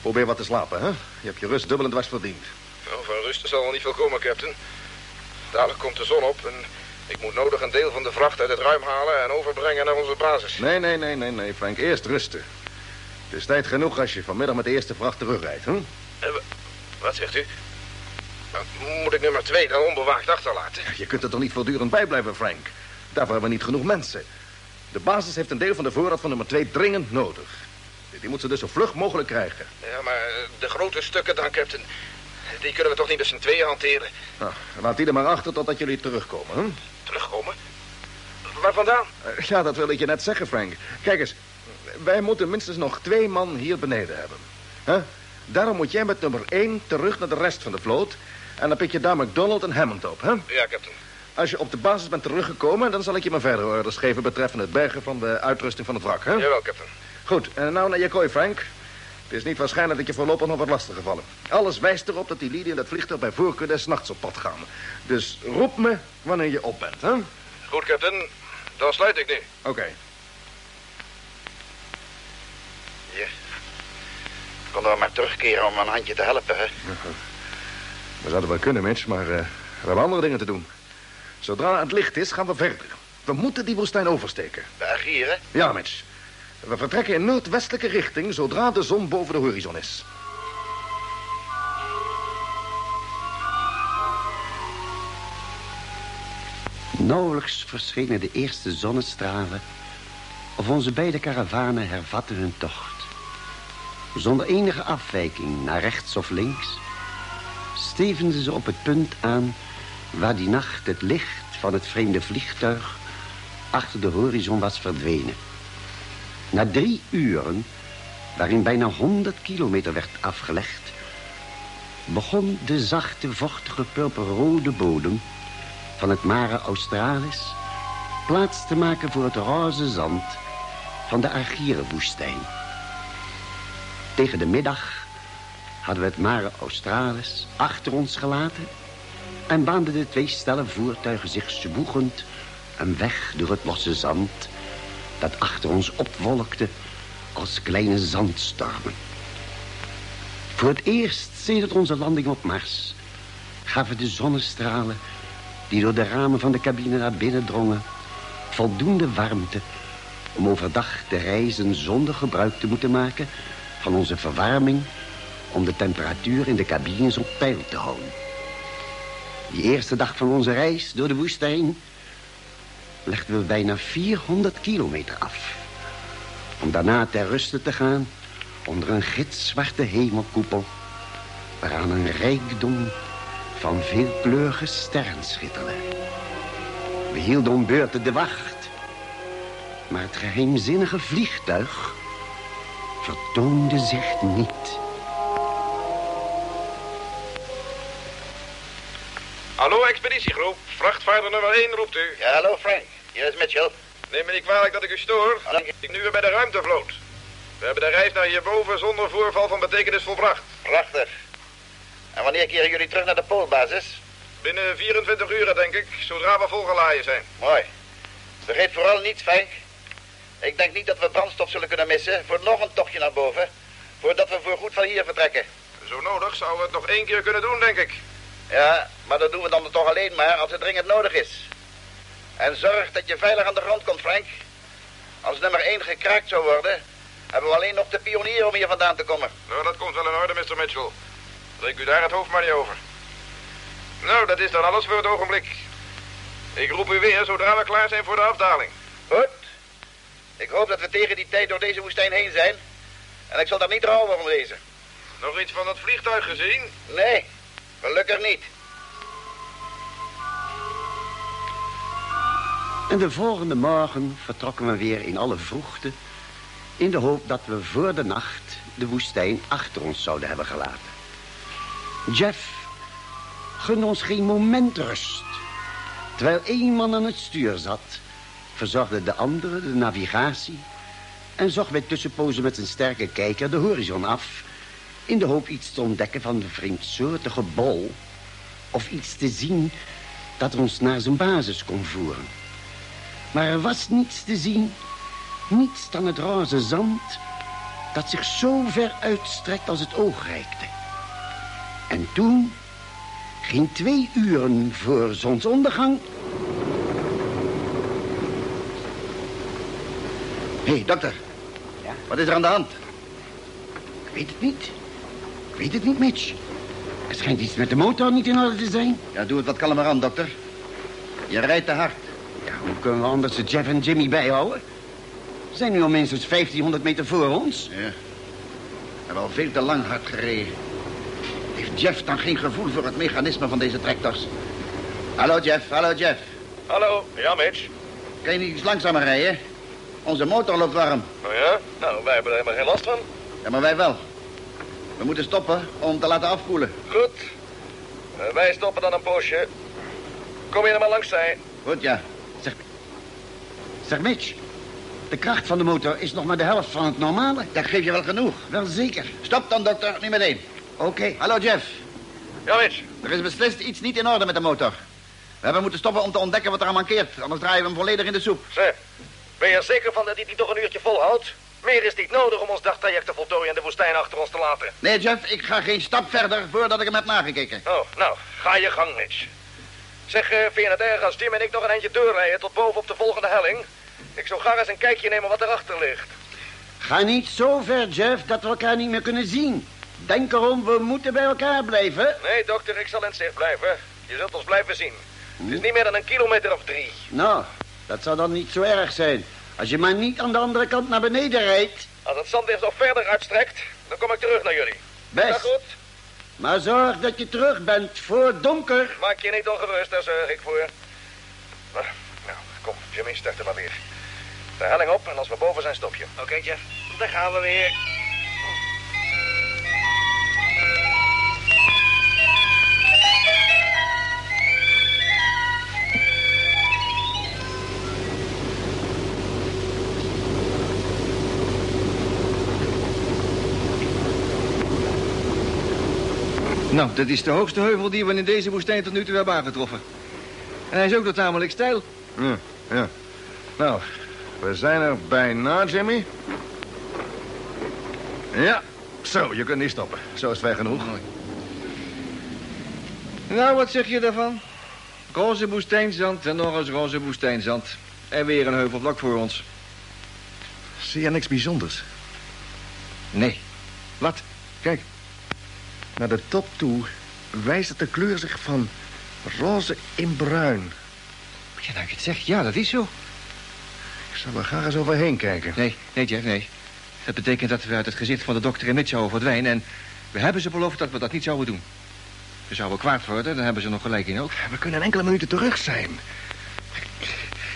Probeer wat te slapen, hè? Je hebt je rust dubbel en dwars verdiend. Nou, van rusten zal wel niet veel komen, captain. Dadelijk komt de zon op en ik moet nodig een deel van de vracht uit het ruim halen en overbrengen naar onze basis. Nee, nee, nee, nee, nee, Frank. Eerst rusten. Het is tijd genoeg als je vanmiddag met de eerste vracht terugrijdt, hè? Eh, wa- wat zegt u? Nou, Moet ik nummer twee dan onbewaakt achterlaten? Je kunt er toch niet voortdurend bij blijven, Frank? Daarvoor hebben we niet genoeg mensen. De basis heeft een deel van de voorraad van nummer twee dringend nodig. Die moet ze dus zo vlug mogelijk krijgen. Ja, maar eh, de grote stukken dan, captain. Die kunnen we toch niet met z'n tweeën hanteren? Nou, laat die er maar achter totdat jullie terugkomen, hè? Terugkomen? Waar vandaan? Eh, Ja, dat wil ik je net zeggen, Frank. Kijk eens, wij moeten minstens nog twee man hier beneden hebben. Huh? Daarom moet jij met nummer één terug naar de rest van de vloot... en dan pik je daar McDonald en Hammond op, hè? Ja, captain. Als je op de basis bent teruggekomen... dan zal ik je maar verdere orders geven betreffende het bergen van de uitrusting van het wrak, hè? Jawel, captain. Goed, en nou naar je kooi, Frank. Het is niet waarschijnlijk dat je voorlopig nog wat lastig gevallen. Alles wijst erop dat die lieden in dat vliegtuig bij voorkeur des nachts op pad gaan. Dus roep me wanneer je op bent, hè? Goed, captain. Dan sluit ik nu. Oké. Kon er maar terugkeren om een handje te helpen, hè? Dat zouden wel kunnen, Mitch, maar eh, we hebben andere dingen te doen. Zodra het licht is, gaan we verder. We moeten die woestijn oversteken. De Argieren? Ja, Mitch. We vertrekken in noordwestelijke richting zodra de zon boven de horizon is. Nauwelijks verschenen de eerste zonnestralen... of onze beide karavanen hervatten hun tocht. Zonder enige afwijking naar rechts of links... stevenden ze op het punt aan... waar die nacht het licht van het vreemde vliegtuig achter de horizon was verdwenen. Na drie uren, waarin bijna 100 kilometer werd afgelegd... begon de zachte, vochtige, purperrode bodem van het Mare Australis... plaats te maken voor het roze zand van de Argierenwoestijn. Tegen de middag hadden we het Mare Australis achter ons gelaten... en baanden de twee stellen voertuigen zich zwoegend een weg door het losse zand... dat achter ons opwolkte als kleine zandstormen. Voor het eerst sinds onze landing op Mars... gaven de zonnestralen die door de ramen van de cabine naar binnen drongen... voldoende warmte om overdag te reizen zonder gebruik te moeten maken... van onze verwarming om de temperatuur in de cabines op peil te houden. Die eerste dag van onze reis door de woestijn legden we bijna 400 kilometer af. Om daarna ter ruste te gaan onder een gitzwarte hemelkoepel... waaraan een rijkdom van veelkleurige sterren schitterde. We hielden om beurten de wacht. Maar het geheimzinnige vliegtuig vertoonde zich niet... Hallo, expeditiegroep. Vrachtvaarder nummer 1 roept u. Ja, hallo Frank. Hier is Mitchell. Neem me niet kwalijk dat ik u stoor. Ik nu weer bij de ruimtevloot. We hebben de reis naar hierboven zonder voorval van betekenis volbracht. Prachtig. En wanneer keren jullie terug naar de poolbasis? Binnen 24 uur, denk ik, zodra we volgeladen zijn. Mooi. Vergeet vooral niet, Frank. Ik denk niet dat we brandstof zullen kunnen missen voor nog een tochtje naar boven. Voordat we voorgoed van hier vertrekken. Zo nodig zouden we het nog één keer kunnen doen, denk ik. Ja, maar dat doen we dan toch alleen maar als het dringend nodig is. En zorg dat je veilig aan de grond komt, Frank. Als nummer 1 gekraakt zou worden, hebben we alleen nog de pionier om hier vandaan te komen. Nou, dat komt wel in orde, Mr. Mitchell. Breek u daar het hoofd maar niet over. Nou, dat is dan alles voor het ogenblik. Ik roep u weer zodra we klaar zijn voor de afdaling. Goed. Ik hoop dat we tegen die tijd door deze woestijn heen zijn. En ik zal daar niet rouwen om wezen. Nog iets van dat vliegtuig gezien? Nee, gelukkig niet. En de volgende morgen vertrokken we weer in alle vroegte... in de hoop dat we voor de nacht de woestijn achter ons zouden hebben gelaten. Jeff gun ons geen moment rust. Terwijl één man aan het stuur zat... verzorgde de andere de navigatie... en zocht bij tussenpozen met zijn sterke kijker de horizon af... in de hoop iets te ontdekken van de vreemdsoortige bol... of iets te zien dat ons naar zijn basis kon voeren. Maar er was niets te zien. Niets dan het roze zand... dat zich zo ver uitstrekt als het oog reikte. En toen, geen twee uren voor zonsondergang... Hé, hey, dokter. Ja? Wat is er aan de hand? Ik weet het niet. Ik weet het niet, Mitch. Er schijnt iets met de motor niet in orde te zijn. Ja, doe het wat kalmer aan, dokter. Je rijdt te hard. Ja, hoe kunnen we anders de Jeff en Jimmy bijhouden? Ze zijn nu al minstens 1500 meter voor ons. Ja. We hebben al veel te lang hard gereden. Heeft Jeff dan geen gevoel voor het mechanisme van deze tractors? Hallo, Jeff. Hallo, Jeff. Hallo, ja, Mitch. Kan je niet iets langzamer rijden? Onze motor loopt warm. Oh ja? Nou, wij hebben er helemaal geen last van. Ja, maar wij wel. We moeten stoppen om te laten afkoelen. Goed. Eh, wij stoppen dan een poosje. Kom je er maar langs, zij. Goed, ja. Zeg, Mitch. De kracht van de motor is nog maar de helft van het normale. Dat geef je wel genoeg. Wel zeker. Stop dan, dokter. Nu meteen. Oké. Hallo, Jeff. Ja, Mitch. Er is beslist iets niet in orde met de motor. We hebben moeten stoppen om te ontdekken wat er aan mankeert. Anders draaien we hem volledig in de soep. Zeg, ben je er zeker van dat hij die toch een uurtje volhoudt? Meer is niet nodig om ons dagtraject te voltooien en de woestijn achter ons te laten. Nee, Jeff, ik ga geen stap verder voordat ik hem heb nagekeken. Oh, nou, ga je gang, Mitch. Zeg, vind je het erg als Jim en ik nog een eindje doorrijden tot boven op de volgende helling? Ik zou graag eens een kijkje nemen wat erachter ligt. Ga niet zo ver, Jeff, dat we elkaar niet meer kunnen zien. Denk erom, we moeten bij elkaar blijven. Nee, dokter, ik zal in het zicht blijven. Je zult ons blijven zien. Het is niet meer dan een kilometer of drie. Nou, dat zou dan niet zo erg zijn. Als je maar niet aan de andere kant naar beneden rijdt. Als het zand weer zo verder uitstrekt, dan kom ik terug naar jullie. Best. goed? Maar zorg dat je terug bent voor donker. Maak je niet ongerust, daar zorg ik voor. Nou, kom, Jimmy, start er maar weer. De helling op en als we boven zijn, stop je. Oké, Jeff. Daar gaan we weer. Nou, dat is de hoogste heuvel die we in deze woestijn tot nu toe hebben aangetroffen. En hij is ook nog tamelijk steil. Ja, ja. Nou, we zijn er bijna, Jimmy. Ja, zo, je kunt niet stoppen. Zo is het genoeg. Nou, wat zeg je daarvan? Roze woestijnzand en nog eens roze woestijnzand. En weer een heuvel vlak voor ons. Zie je niks bijzonders? Nee. Wat? Kijk. Naar de top toe wijst de kleur zich van roze in bruin. Ja, nou je het zegt, ja, dat is zo. Ik zal er graag eens overheen kijken. Nee, nee, Jeff, nee. Dat betekent dat we uit het gezicht van de dokter en Mitch zouden verdwijnen... en we hebben ze beloofd dat we dat niet zouden doen. We zouden kwaad worden, dan hebben ze nog gelijk in ook. We kunnen enkele minuten terug zijn. Ik,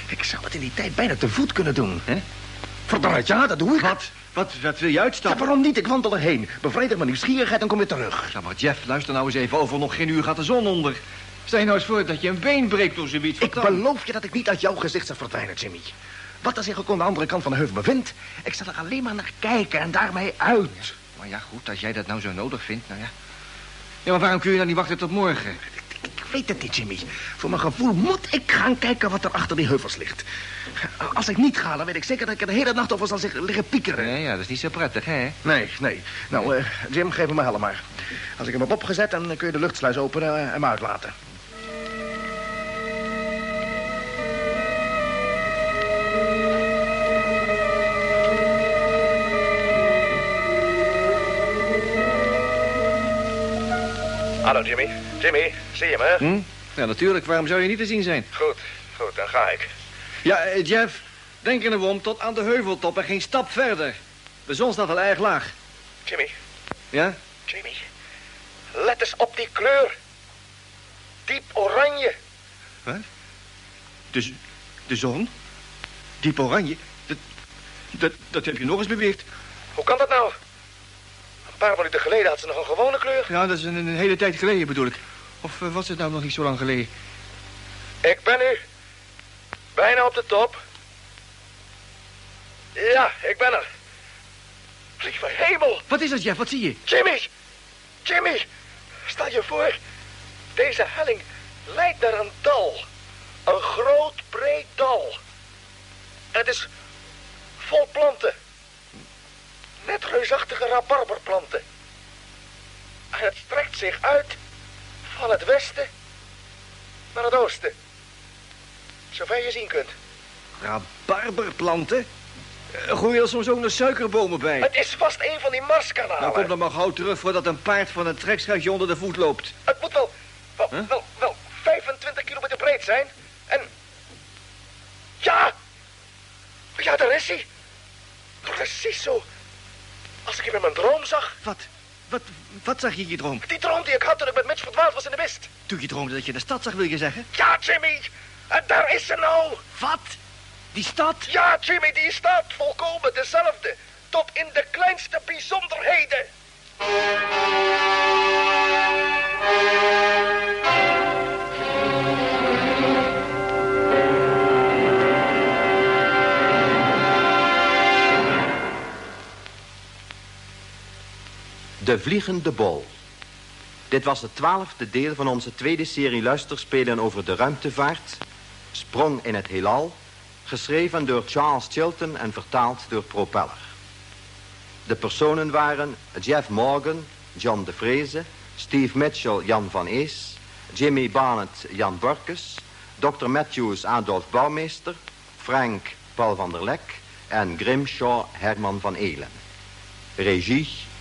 ik zou het in die tijd bijna te voet kunnen doen. Hè? Verdraaid, ja, dat doe ik. Wat? Wat, wat wil je Ja, uitstappen? waarom niet? Ik wandel erheen. Bevrijdig mijn nieuwsgierigheid en kom weer terug. Ja, maar Jeff, luister nou eens even. Over nog geen uur gaat de zon onder. Stel je nou eens voor dat je een been breekt door zoiets. Ik dan? beloof je dat ik niet uit jouw gezicht zal verdwijnen, Jimmy. Wat er zich ook aan de andere kant van de heuvel bevindt... ik zal er alleen maar naar kijken en daarmee uit. Maar ja, goed, als jij dat nou zo nodig vindt, nou ja. Ja, maar waarom kun je dan niet wachten tot morgen? Ik, weet het niet, Jimmy. Voor mijn gevoel moet ik gaan kijken wat er achter die heuvels ligt. Als ik niet ga, dan weet ik zeker dat ik er de hele nacht over zal liggen piekeren. Nee, ja, dat is niet zo prettig, hè? Nee, nee. Nou, eh, Jim, geef me mijn helm maar. Als ik hem heb opgezet, dan kun je de luchtsluis openen eh, en me uitlaten. Hallo, Jimmy. Jimmy, zie je me? Hm? Ja, natuurlijk. Waarom zou je niet te zien zijn? Goed, goed, dan ga ik. Ja, eh, Jeff, denk er om tot aan de heuveltop en geen stap verder. De zon staat al erg laag. Jimmy, Ja? Jimmy, let eens op die kleur. Diep oranje. De, z- de zon? Diep oranje? Dat, dat, dat heb je nog eens beweerd. Hoe kan dat nou? Een paar minuten geleden had ze nog een gewone kleur. Ja, dat is een, een hele tijd geleden bedoel ik. Of eh, was het nou nog niet zo lang geleden? Ik ben nu bijna op de top. Ja, ik ben er. Lieve hemel, Wat is dat, Jeff? Wat zie je? Jimmy! Jimmy, stel je voor. Deze helling leidt naar een dal. Een groot, breed dal. En het is vol planten. Net reusachtige rabarberplanten. En het strekt zich uit van het westen naar het oosten. Zover je zien kunt. Rabarberplanten? Eh, Groeien er soms ook nog suikerbomen bij? Het is vast een van die marskanalen. Nou, kom dan maar gauw terug voordat een paard van een trekschuitje onder de voet loopt. Het moet wel, wel, Huh? wel, wel 25 kilometer breed zijn. En... Ja! Ja, daar is hij. Precies zo. Als ik hem in mijn droom zag. Wat? Wat, wat zag je in je droom? Die droom die ik had toen ik met Mitch verdwaald was in de mist. Toen je droomde dat je de stad zag, wil je zeggen? Ja, Jimmy. En daar is ze nou. Wat? Die stad? Ja, Jimmy, die staat volkomen dezelfde. Tot in de kleinste bijzonderheden. De Vliegende Bol. Dit was het twaalfde deel van onze tweede serie luisterspelen over de ruimtevaart. Sprong in het heelal. Geschreven door Charles Chilton en vertaald door Propeller. De personen waren Jeff Morgan, John de Vreese, Steve Mitchell, Jan van Ees, Jimmy Barnett, Jan Burkes, Dr. Matthews, Adolf Bouwmeester, Frank, Paul van der Lek en Grimshaw, Herman van Elen. Regie,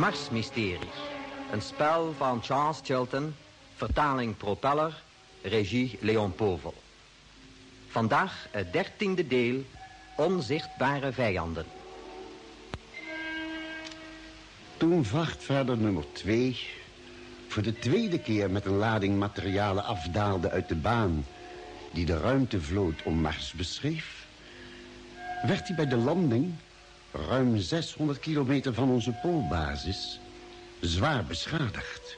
Marsmysterie. Een spel van Charles Chilton, vertaling Propeller, regie Leon Povel. Vandaag het dertiende deel, Onzichtbare Vijanden. Toen vrachtvaarder nummer 2 voor de tweede keer met een lading materialen afdaalde uit de baan... die de ruimtevloot om Mars beschreef... werd hij bij de landing, ruim 600 kilometer van onze poolbasis... zwaar beschadigd.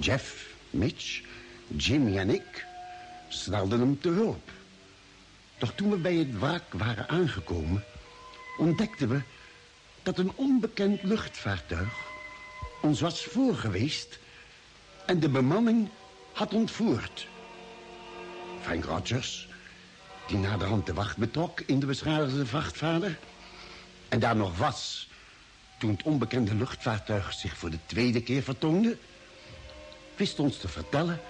Jeff, Mitch, Jimmy en ik snelden hem te hulp. Doch toen we bij het wrak waren aangekomen... ontdekten we dat een onbekend luchtvaartuig ons was voorgeweest en de bemanning had ontvoerd. Frank Rogers, die naderhand de wacht betrok in de beschadigde vrachtvaarder... en daar nog was toen het onbekende luchtvaartuig zich voor de tweede keer vertoonde... wist ons te vertellen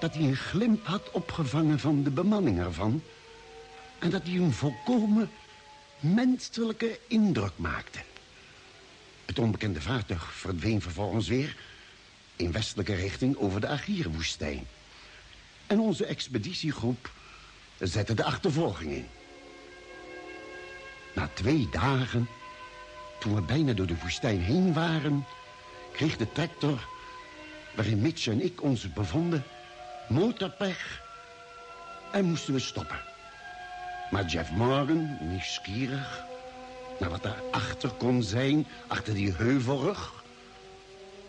dat hij een glimp had opgevangen van de bemanning ervan... en dat hij een volkomen menselijke indruk maakte. Het onbekende vaartuig verdween vervolgens weer... in westelijke richting over de Agierwoestijn. En onze expeditiegroep zette de achtervolging in. Na twee dagen, toen we bijna door de woestijn heen waren... kreeg de tractor, waarin Mitch en ik ons bevonden... motorpech en moesten we stoppen. Maar Jeff Morgan, nieuwsgierig... naar wat daarachter kon zijn, achter die heuvelrug...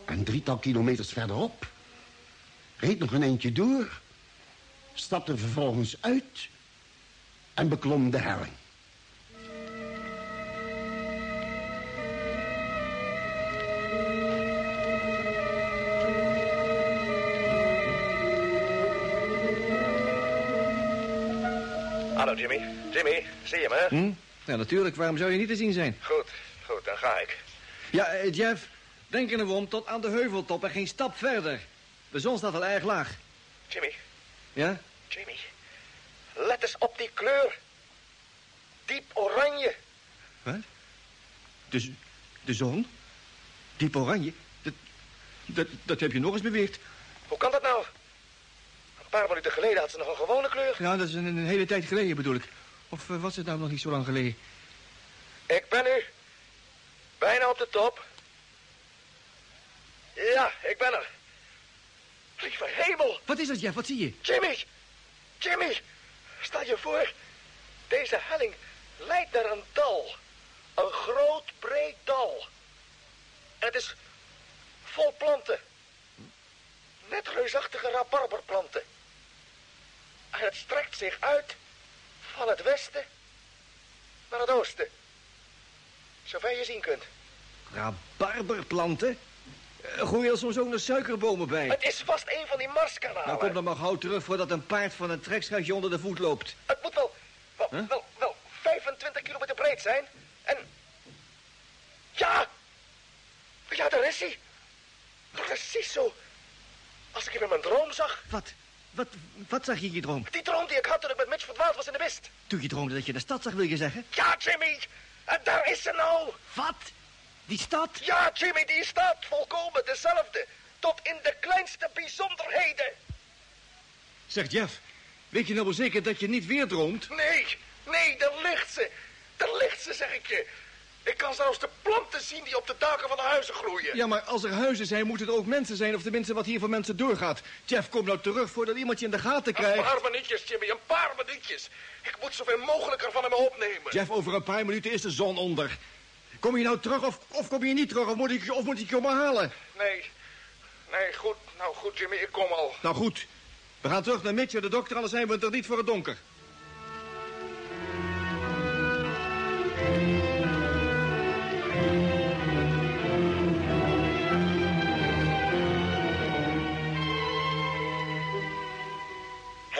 en drietal kilometers verderop... reed nog een eindje door... stapte vervolgens uit... en beklom de helling. Hallo, Jimmy. Jimmy, zie je me? Hm? Ja, natuurlijk. Waarom zou je niet te zien zijn? Goed, goed, dan ga ik. Ja, eh, Jeff, denken we om tot aan de heuveltop en geen stap verder. De zon staat al erg laag. Jimmy, Ja? Jimmy. Let eens op die kleur. Diep oranje. Wat? De, z- de zon? Diep oranje? Dat, dat, dat heb je nog eens beweerd. Hoe kan dat nou? Een paar minuten geleden had ze nog een gewone kleur. Ja, dat is een, een hele tijd geleden bedoel ik. Of eh, was het nou nog niet zo lang geleden? Ik ben nu bijna op de top. Ja, ik ben er. Lieve hemel. Wat is dat, Jeff? Wat zie je? Jimmy! Jimmy! Stel je voor, deze helling leidt naar een dal. Een groot, breed dal. En het is vol planten. Net reusachtige rabarberplanten. En het strekt zich uit van het westen naar het oosten. Zover je zien kunt. Rabarberplanten? Uh, gooi er soms ook nog suikerbomen bij. Het is vast een van die marskanalen. Nou, kom dan maar gauw terug voordat een paard van een trekschuitje onder de voet loopt. Het moet wel, wel, Huh? wel, wel 25 kilometer breed zijn. En... Ja! Ja, daar is hij. Precies zo. Als ik hem in mijn droom zag. Wat? Wat, wat zag je in je droom? Die droom die ik had toen ik met Mitch verdwaald was in de mist. Toen je droomde dat je de stad zag, wil je zeggen? Ja, Jimmy! En daar is ze nou. Wat? Die stad? Ja, Jimmy, die staat volkomen dezelfde. Tot in de kleinste bijzonderheden. Zegt Jeff, weet je nou wel zeker dat je niet weer droomt? Nee, nee, daar ligt ze. Daar ligt ze, zeg ik je. Ik kan zelfs de planten zien die op de daken van de huizen groeien. Ja, maar als er huizen zijn, moeten er ook mensen zijn... of tenminste wat hier voor mensen doorgaat. Jeff, kom nou terug voordat iemand je in de gaten Een krijgt. paar minuutjes, Jimmy, een paar minuutjes. Ik moet zoveel mogelijk ervan me opnemen. Jeff, over een paar minuten is de zon onder. Kom je nou terug of, of kom je niet terug? Of moet, ik, of moet ik je maar halen? Nee, nee, goed. Nou goed, Jimmy, ik kom al. Nou goed, we gaan terug naar Mitch en de dokter... anders zijn we er niet voor het donker.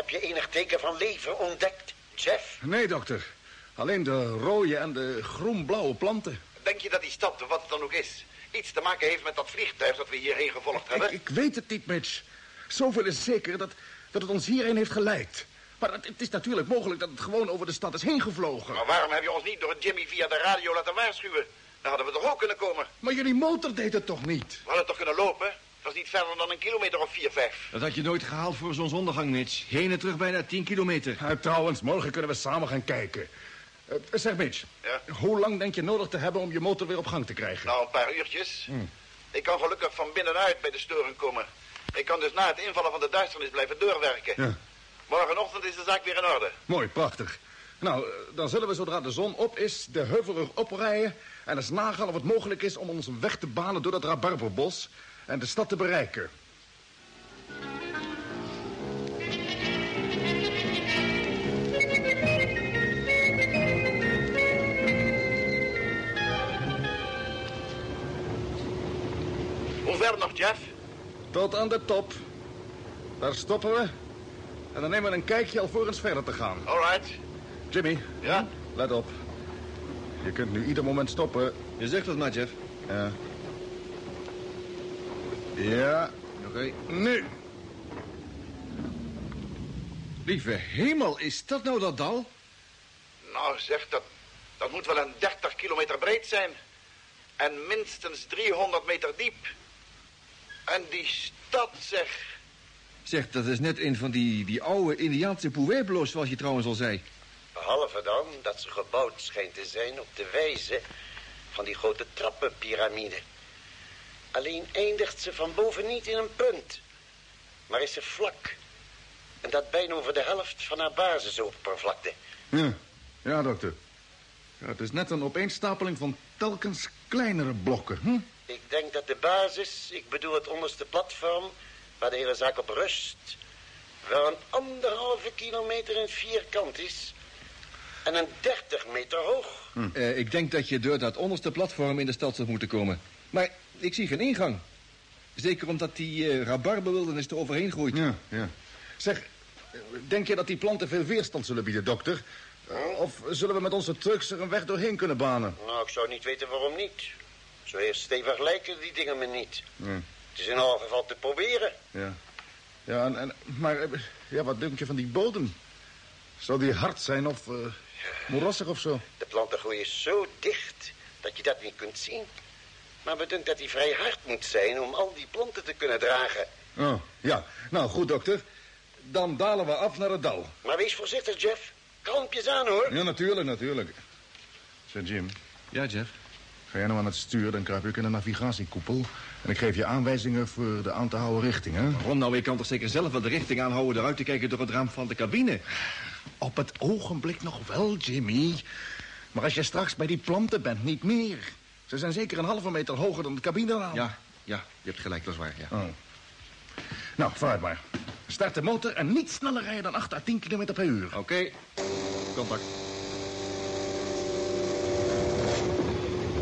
Heb je enig teken van leven ontdekt, Jeff? Nee, dokter. Alleen de rode en de groen-blauwe planten. Denk je dat die stad, wat het dan ook is, iets te maken heeft met dat vliegtuig dat we hierheen gevolgd Ik, hebben? ik weet het niet, Mitch. Zoveel is zeker dat, dat het ons hierheen heeft geleid. Maar het, het is natuurlijk mogelijk dat het gewoon over de stad is heen gevlogen. Maar waarom heb je ons niet door Jimmy via de radio laten waarschuwen? Dan hadden we toch ook kunnen komen. Maar jullie motor deed het toch niet? We hadden toch kunnen lopen? Dat was niet verder dan een kilometer of vier, vijf. Dat had je nooit gehaald voor zonsondergang, Mitch. Heen en terug bijna 10 kilometer. Ja, trouwens, morgen kunnen we samen gaan kijken. Eh, zeg, Mitch. Ja? Hoe lang denk je nodig te hebben om je motor weer op gang te krijgen? Nou, een paar uurtjes. Ik kan gelukkig van binnenuit bij de storing komen. Ik kan dus na het invallen van de duisternis blijven doorwerken. Ja. Morgenochtend is de zaak weer in orde. Mooi, prachtig. Nou, eh, dan zullen we zodra de zon op is de heuvelrug oprijden... en eens nagaan of het mogelijk is om ons een weg te banen door dat rabarberbos... en de stad te bereiken. Hoe ver nog, Jeff? Tot aan de top. Daar stoppen we. En dan nemen we een kijkje alvorens verder te gaan. Alright. Jimmy, Ja? let op. Je kunt nu ieder moment stoppen. Je zegt dat maar, Jeff. Ja. Ja, Oké. nu. Lieve hemel, is dat nou dat dal? Nou, zeg, dat, dat moet wel een 30 kilometer breed zijn. En minstens 300 meter diep. En die stad, zeg. Zeg, dat is net een van die, die oude Indiaanse Pueblos, zoals je trouwens al zei. Behalve dan dat ze gebouwd schijnt te zijn op de wijze van die grote trappenpiramide. Alleen eindigt ze van boven niet in een punt, maar is ze vlak. En dat bijna over de helft van haar basisoppervlakte. Ja, ja dokter. Ja, het is net een opeenstapeling van telkens kleinere blokken. Hm? Ik denk dat de basis, ik bedoel het onderste platform, waar de hele zaak op rust, wel een anderhalve kilometer in vierkant is. En een dertig meter hoog. Eh, ik denk dat je door dat onderste platform in de stad zou moeten komen. Maar ik zie geen ingang. Zeker omdat die eh rabarberwildernis er overheen groeit. Ja, ja. Zeg, denk je dat die planten veel weerstand zullen bieden, dokter? Eh, Of zullen we met onze trucks er een weg doorheen kunnen banen? Nou, ik zou niet weten waarom niet. Zo heel stevig lijken die dingen me niet. Ja, Het is in elk geval te proberen. ja. Ja, en, en- maar eh, ja, wat denk je van die bodem? Zou die hard zijn of eh, moerassig of zo? De planten groeien zo dicht dat je dat niet kunt zien. Maar bedenk dat die vrij hard moet zijn om al die planten te kunnen dragen. Oh, ja. Nou, goed, dokter. Dan dalen we af naar het dal. Maar wees voorzichtig, Jeff. Kalmpjes aan, hoor. Ja, natuurlijk, natuurlijk. Zeg, Jim, Ja, Jeff. ga jij nou aan het stuur, dan kruip ik in de navigatiekoepel... en ik geef je aanwijzingen voor de aan te houden richting, hè? Waarom nou? Ik kan toch zeker zelf wel de richting aanhouden... eruit te kijken door het raam van de cabine. Op het ogenblik nog wel, Jimmy. Maar als je straks bij die planten bent, niet meer. Ze zijn zeker een halve meter hoger dan het cabineraam. Ja, ja, je hebt gelijk, dat is waar, ja. Oh. Nou, vooruit maar. Start de motor en niet sneller rijden dan 8 à 10 km per uur. Oké, contact.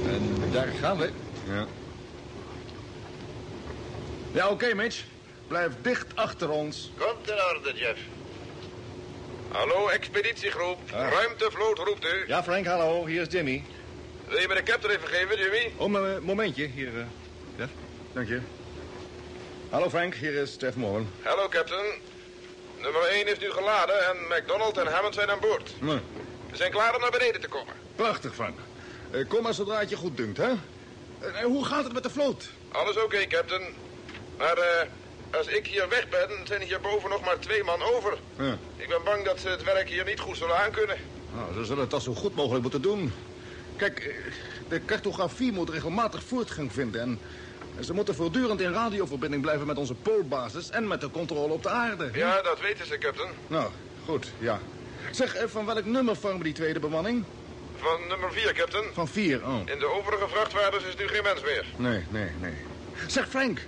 En daar gaan we. Ja. Ja, oké, Mitch. Blijf dicht achter ons. Komt in orde, Jeff. Hallo, expeditiegroep. Ruimtevloot roept u. Ja, Frank, hallo. Hier is Jimmy. Wil je me de captain even geven, Jimmy? Oh, een momentje. Hier, eh, Jeff. Dank je. Hallo Frank, hier is Jeff Moore. Hallo, captain. Nummer 1 is nu geladen en McDonald en Hammond zijn aan boord. We zijn klaar om naar beneden te komen. prachtig, Frank. Eh, kom maar zodra het je goed dunkt, hè? Eh, hoe gaat het met de vloot? Alles oké, captain. Maar eh, als ik hier weg ben, zijn hierboven nog maar twee man over. Ja. Ik ben bang dat ze het werk hier niet goed zullen aankunnen. Nou, ze zullen het toch zo goed mogelijk moeten doen. Kijk, eh, de cartografie moet regelmatig voortgang vinden... en ze moeten voortdurend in radioverbinding blijven met onze poolbasis... en met de controle op de aarde. Ja, dat weten ze, captain. Nou, goed, ja. Zeg, eh, van welk nummer vormen die tweede bemanning? Van nummer 4, captain. Van vier, oh. In de overige vrachtwagens is nu geen mens meer. Nee, nee, nee. Zeg, Frank,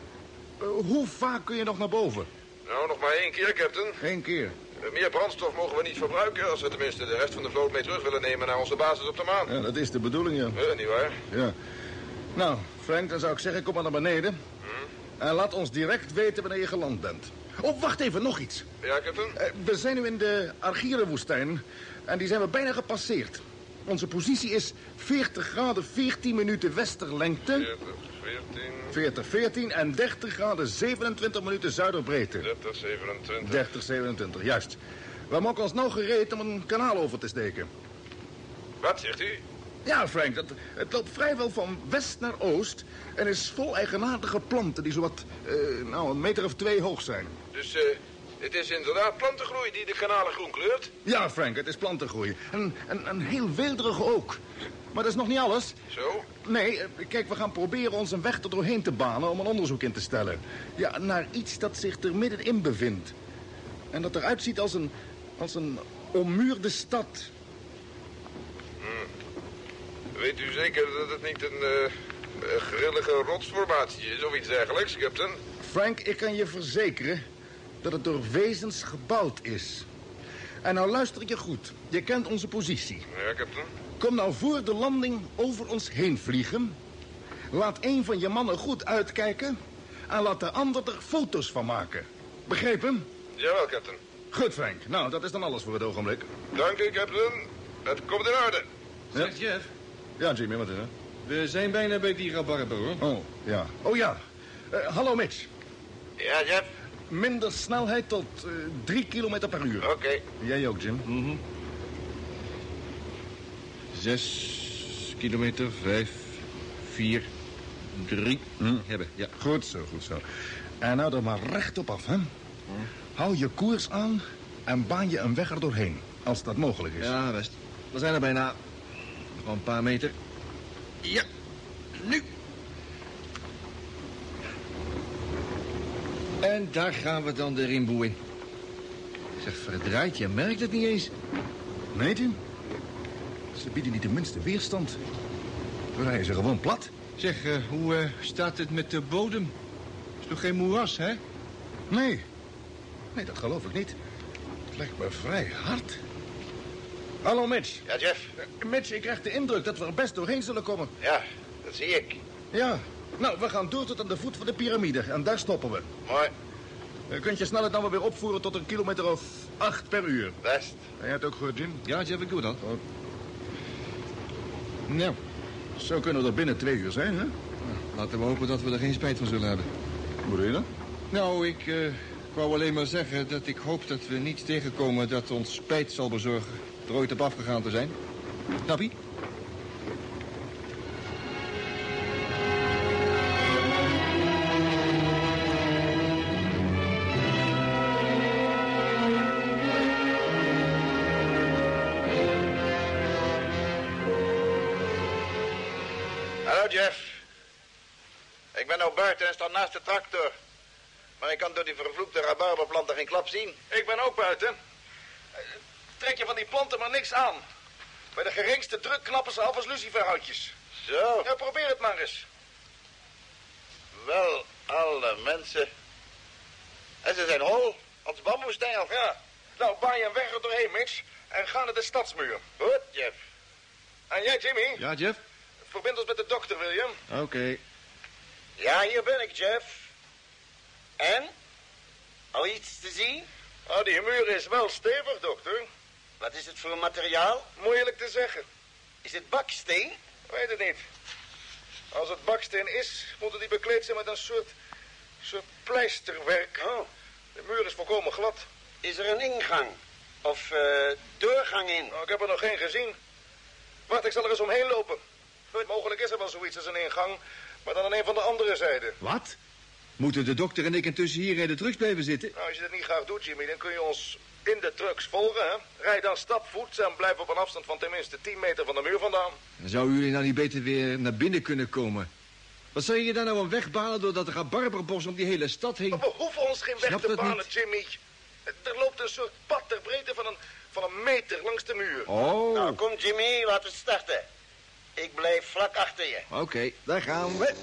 eh, hoe vaak kun je nog naar boven? Nou, nog maar één keer, captain. Eén keer. Eh, Meer brandstof mogen we niet verbruiken... als we tenminste de rest van de vloot mee terug willen nemen... naar onze basis op de maan. Ja, dat is de bedoeling, ja. Eh, niet waar? ja. Nou, Frank, dan zou ik zeggen, kom maar naar beneden. En laat ons direct weten wanneer je geland bent. Oh, wacht even, nog iets. Ja, captain? Eh, we zijn nu in de Argierenwoestijn en die zijn we bijna gepasseerd. Onze positie is 40 graden 14 minuten westerlengte, 40, 14, 40 14 en 30 graden 27 minuten zuiderbreedte. 30, 27. 30 27, juist. We maken ons nou gereed om een kanaal over te steken. Wat zegt u? Ja, Frank, dat, het loopt vrijwel van west naar oost... en is vol eigenaardige planten die zowat eh, nou, een meter of twee hoog zijn. Dus eh, het is inderdaad plantengroei die de kanalen groen kleurt? Ja, Frank, het is plantengroei. En, en, en heel weelderig ook. Maar dat is nog niet alles. Zo? Nee, eh, kijk, we gaan proberen ons een weg er doorheen te banen om een onderzoek in te stellen. Ja, naar iets dat zich er middenin bevindt. En dat eruit ziet als een, als een ommuurde stad. Weet u zeker dat het niet een eh, grillige rotsformatie is of iets dergelijks, captain? Frank, ik kan je verzekeren dat het door wezens gebouwd is. En nou luister ik je goed. Je kent onze positie. Ja, captain. Kom nou voor de landing over ons heen vliegen. Laat een van je mannen goed uitkijken. En laat de ander er foto's van maken. Begrepen? Jawel, captain. Goed, Frank. Nou, dat is dan alles voor het ogenblik. Dank u, captain. Het komt in orde. Zeg, Jeff, Ja, Jimmy, wat is er? we zijn bijna bij die rabarber, hoor. Oh, ja. Oh, ja. Eh, hallo, Mitch. Ja, Jeff? Minder snelheid tot eh, drie kilometer per uur. Oké. Jij ook, Jim. Zes kilometer, vijf, vier, drie. Hm. Hebben, ja. Goed zo, goed zo. En nou er maar rechtop af, hè? Hou je koers aan en baan je een weg er doorheen. Als dat mogelijk is. Ja, best. We zijn er bijna. Nog een paar meter. Ja, nu. En daar gaan we dan de rimboe in. Zeg, verdraaid, je merkt het niet eens. Nee, Jim? Ze bieden niet de minste weerstand. We rijden ze gewoon plat. Zeg, eh, hoe eh, staat het met de bodem? Is toch geen moeras, hè? Nee. Nee, dat geloof ik niet. Het lijkt me vrij hard. Hallo, Mitch. Ja, Jeff? Eh, Mitch, ik krijg de indruk dat we er best doorheen zullen komen. Ja, dat zie ik. Ja. Nou, we gaan door tot aan de voet van de piramide. En daar stoppen we. Mooi. Je kunt je snelheid dan wel weer opvoeren tot een kilometer of acht per uur. Best. En jij het ook gehoord, Jim? Ja, Jeff, ik doe dat. Nou, zo kunnen we er binnen twee uur zijn, hè? Laten we hopen dat we er geen spijt van zullen hebben. Hoe doe je dat? Nou, ik eh, wou alleen maar zeggen dat ik hoop dat we niet tegenkomen dat ons spijt zal bezorgen er ooit op afgegaan te zijn. Snap Hallo, Jeff. Ik ben nou buiten en sta naast de tractor. Maar ik kan door die vervloekte rabarberplanten geen klap zien. Ik ben ook buiten. Trek je van die planten maar niks aan. Bij de geringste druk knappen ze af als luciferhoutjes. Zo, Ja, probeer het maar eens. wel alle mensen. En ze zijn hol, als bamboestengel. Ja. Nou, baan je een weg er doorheen, Mitch. En ga naar de stadsmuur. Goed, Jeff. En jij, Jimmy, Ja, Jeff? Verbind ons met de dokter, William. Oké. Ja, hier ben ik, Jeff. En? Al iets te zien? Oh, die muur is wel stevig, dokter. Wat is het voor materiaal? Moeilijk te zeggen. Is het baksteen? Weet het niet. Als het baksteen is, moet het die bekleed zijn met een soort, soort pleisterwerk. Oh, De muur is volkomen glad. is er een ingang? Of eh, doorgang in? Nou, ik heb er nog geen gezien. Wacht, ik zal er eens omheen lopen. Mogelijk is er wel zoiets als een ingang, maar dan aan een van de andere zijden. Wat? Moeten de dokter en ik intussen hier in de trucks blijven zitten? Nou, als je dat niet graag doet, Jimmy, dan kun je ons in de trucks volgen, hè? Rijd dan stapvoets en blijf op een afstand van tenminste 10 meter van de muur vandaan. Dan zouden jullie nou niet beter weer naar binnen kunnen komen? Wat zou je daar nou een weg banen doordat rabarberbos om die hele stad heen... Maar we hoeven ons geen weg Snap te banen, niet. Jimmy. Er loopt een soort pad ter breedte van een, van een meter langs de muur. Oh, Nou, kom Jimmy, laten we starten. Ik blijf vlak achter je. oké, daar gaan we.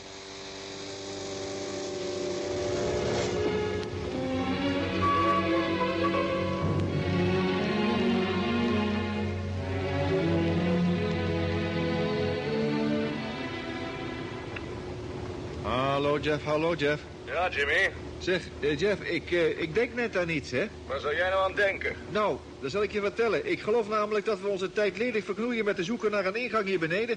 Hallo Jeff, hallo Jeff. Ja, Jimmy. Zeg, eh, Jeff, ik, eh, ik denk net aan iets, hè? Waar zou jij nou aan denken? Nou, dat zal ik je vertellen. Ik geloof namelijk dat we onze tijd ledig verknoeien met de zoeken naar een ingang hier beneden.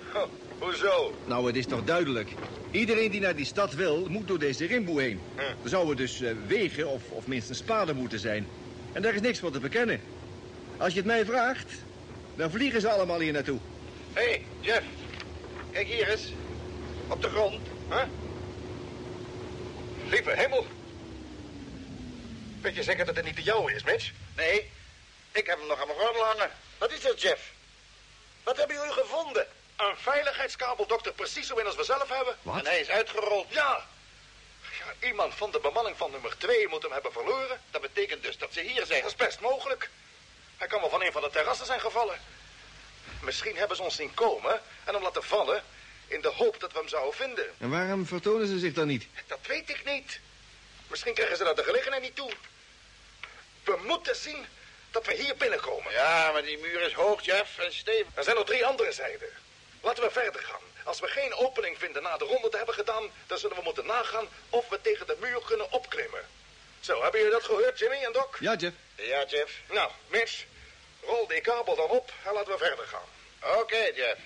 Hoezo? Nou, het is toch duidelijk. Iedereen die naar die stad wil, moet door deze rimboe heen. Hm. Er zouden dus eh, wegen of, of minstens paden moeten zijn. En daar is niks voor te bekennen. Als je het mij vraagt, dan vliegen ze allemaal hier naartoe. Hé, hey, Jeff. Kijk hier eens. Op de grond. Huh? Lieve hemel. Weet je zeker dat het niet de jouwe is, Mitch? Nee, ik heb hem nog aan mijn gordel hangen. Wat is dat, Jeff? Wat hebben jullie gevonden? Een veiligheidskabel, dokter, precies zo in als we zelf hebben. En hij is uitgerold. Ja. ja. Iemand van de bemanning van nummer 2 moet hem hebben verloren. Dat betekent dus dat ze hier zijn. Dat is best mogelijk. Hij kan wel van een van de terrassen zijn gevallen. Misschien hebben ze ons zien komen en hem laten vallen... in de hoop dat we hem zouden vinden. En waarom vertonen ze zich dan niet? Dat weet ik niet. Misschien krijgen ze dat de gelegenheid niet toe. We moeten zien dat we hier binnenkomen. Ja, maar die muur is hoog, Jeff, en stevig. Er zijn nog drie andere zijden. Laten we verder gaan. Als we geen opening vinden na de ronde te hebben gedaan... dan zullen we moeten nagaan of we tegen de muur kunnen opklimmen. Zo, hebben jullie dat gehoord, Jimmy en Doc? Ja, Jeff. Ja, Jeff. Nou, Mitch, rol die kabel dan op en laten we verder gaan. Oké, Jeff.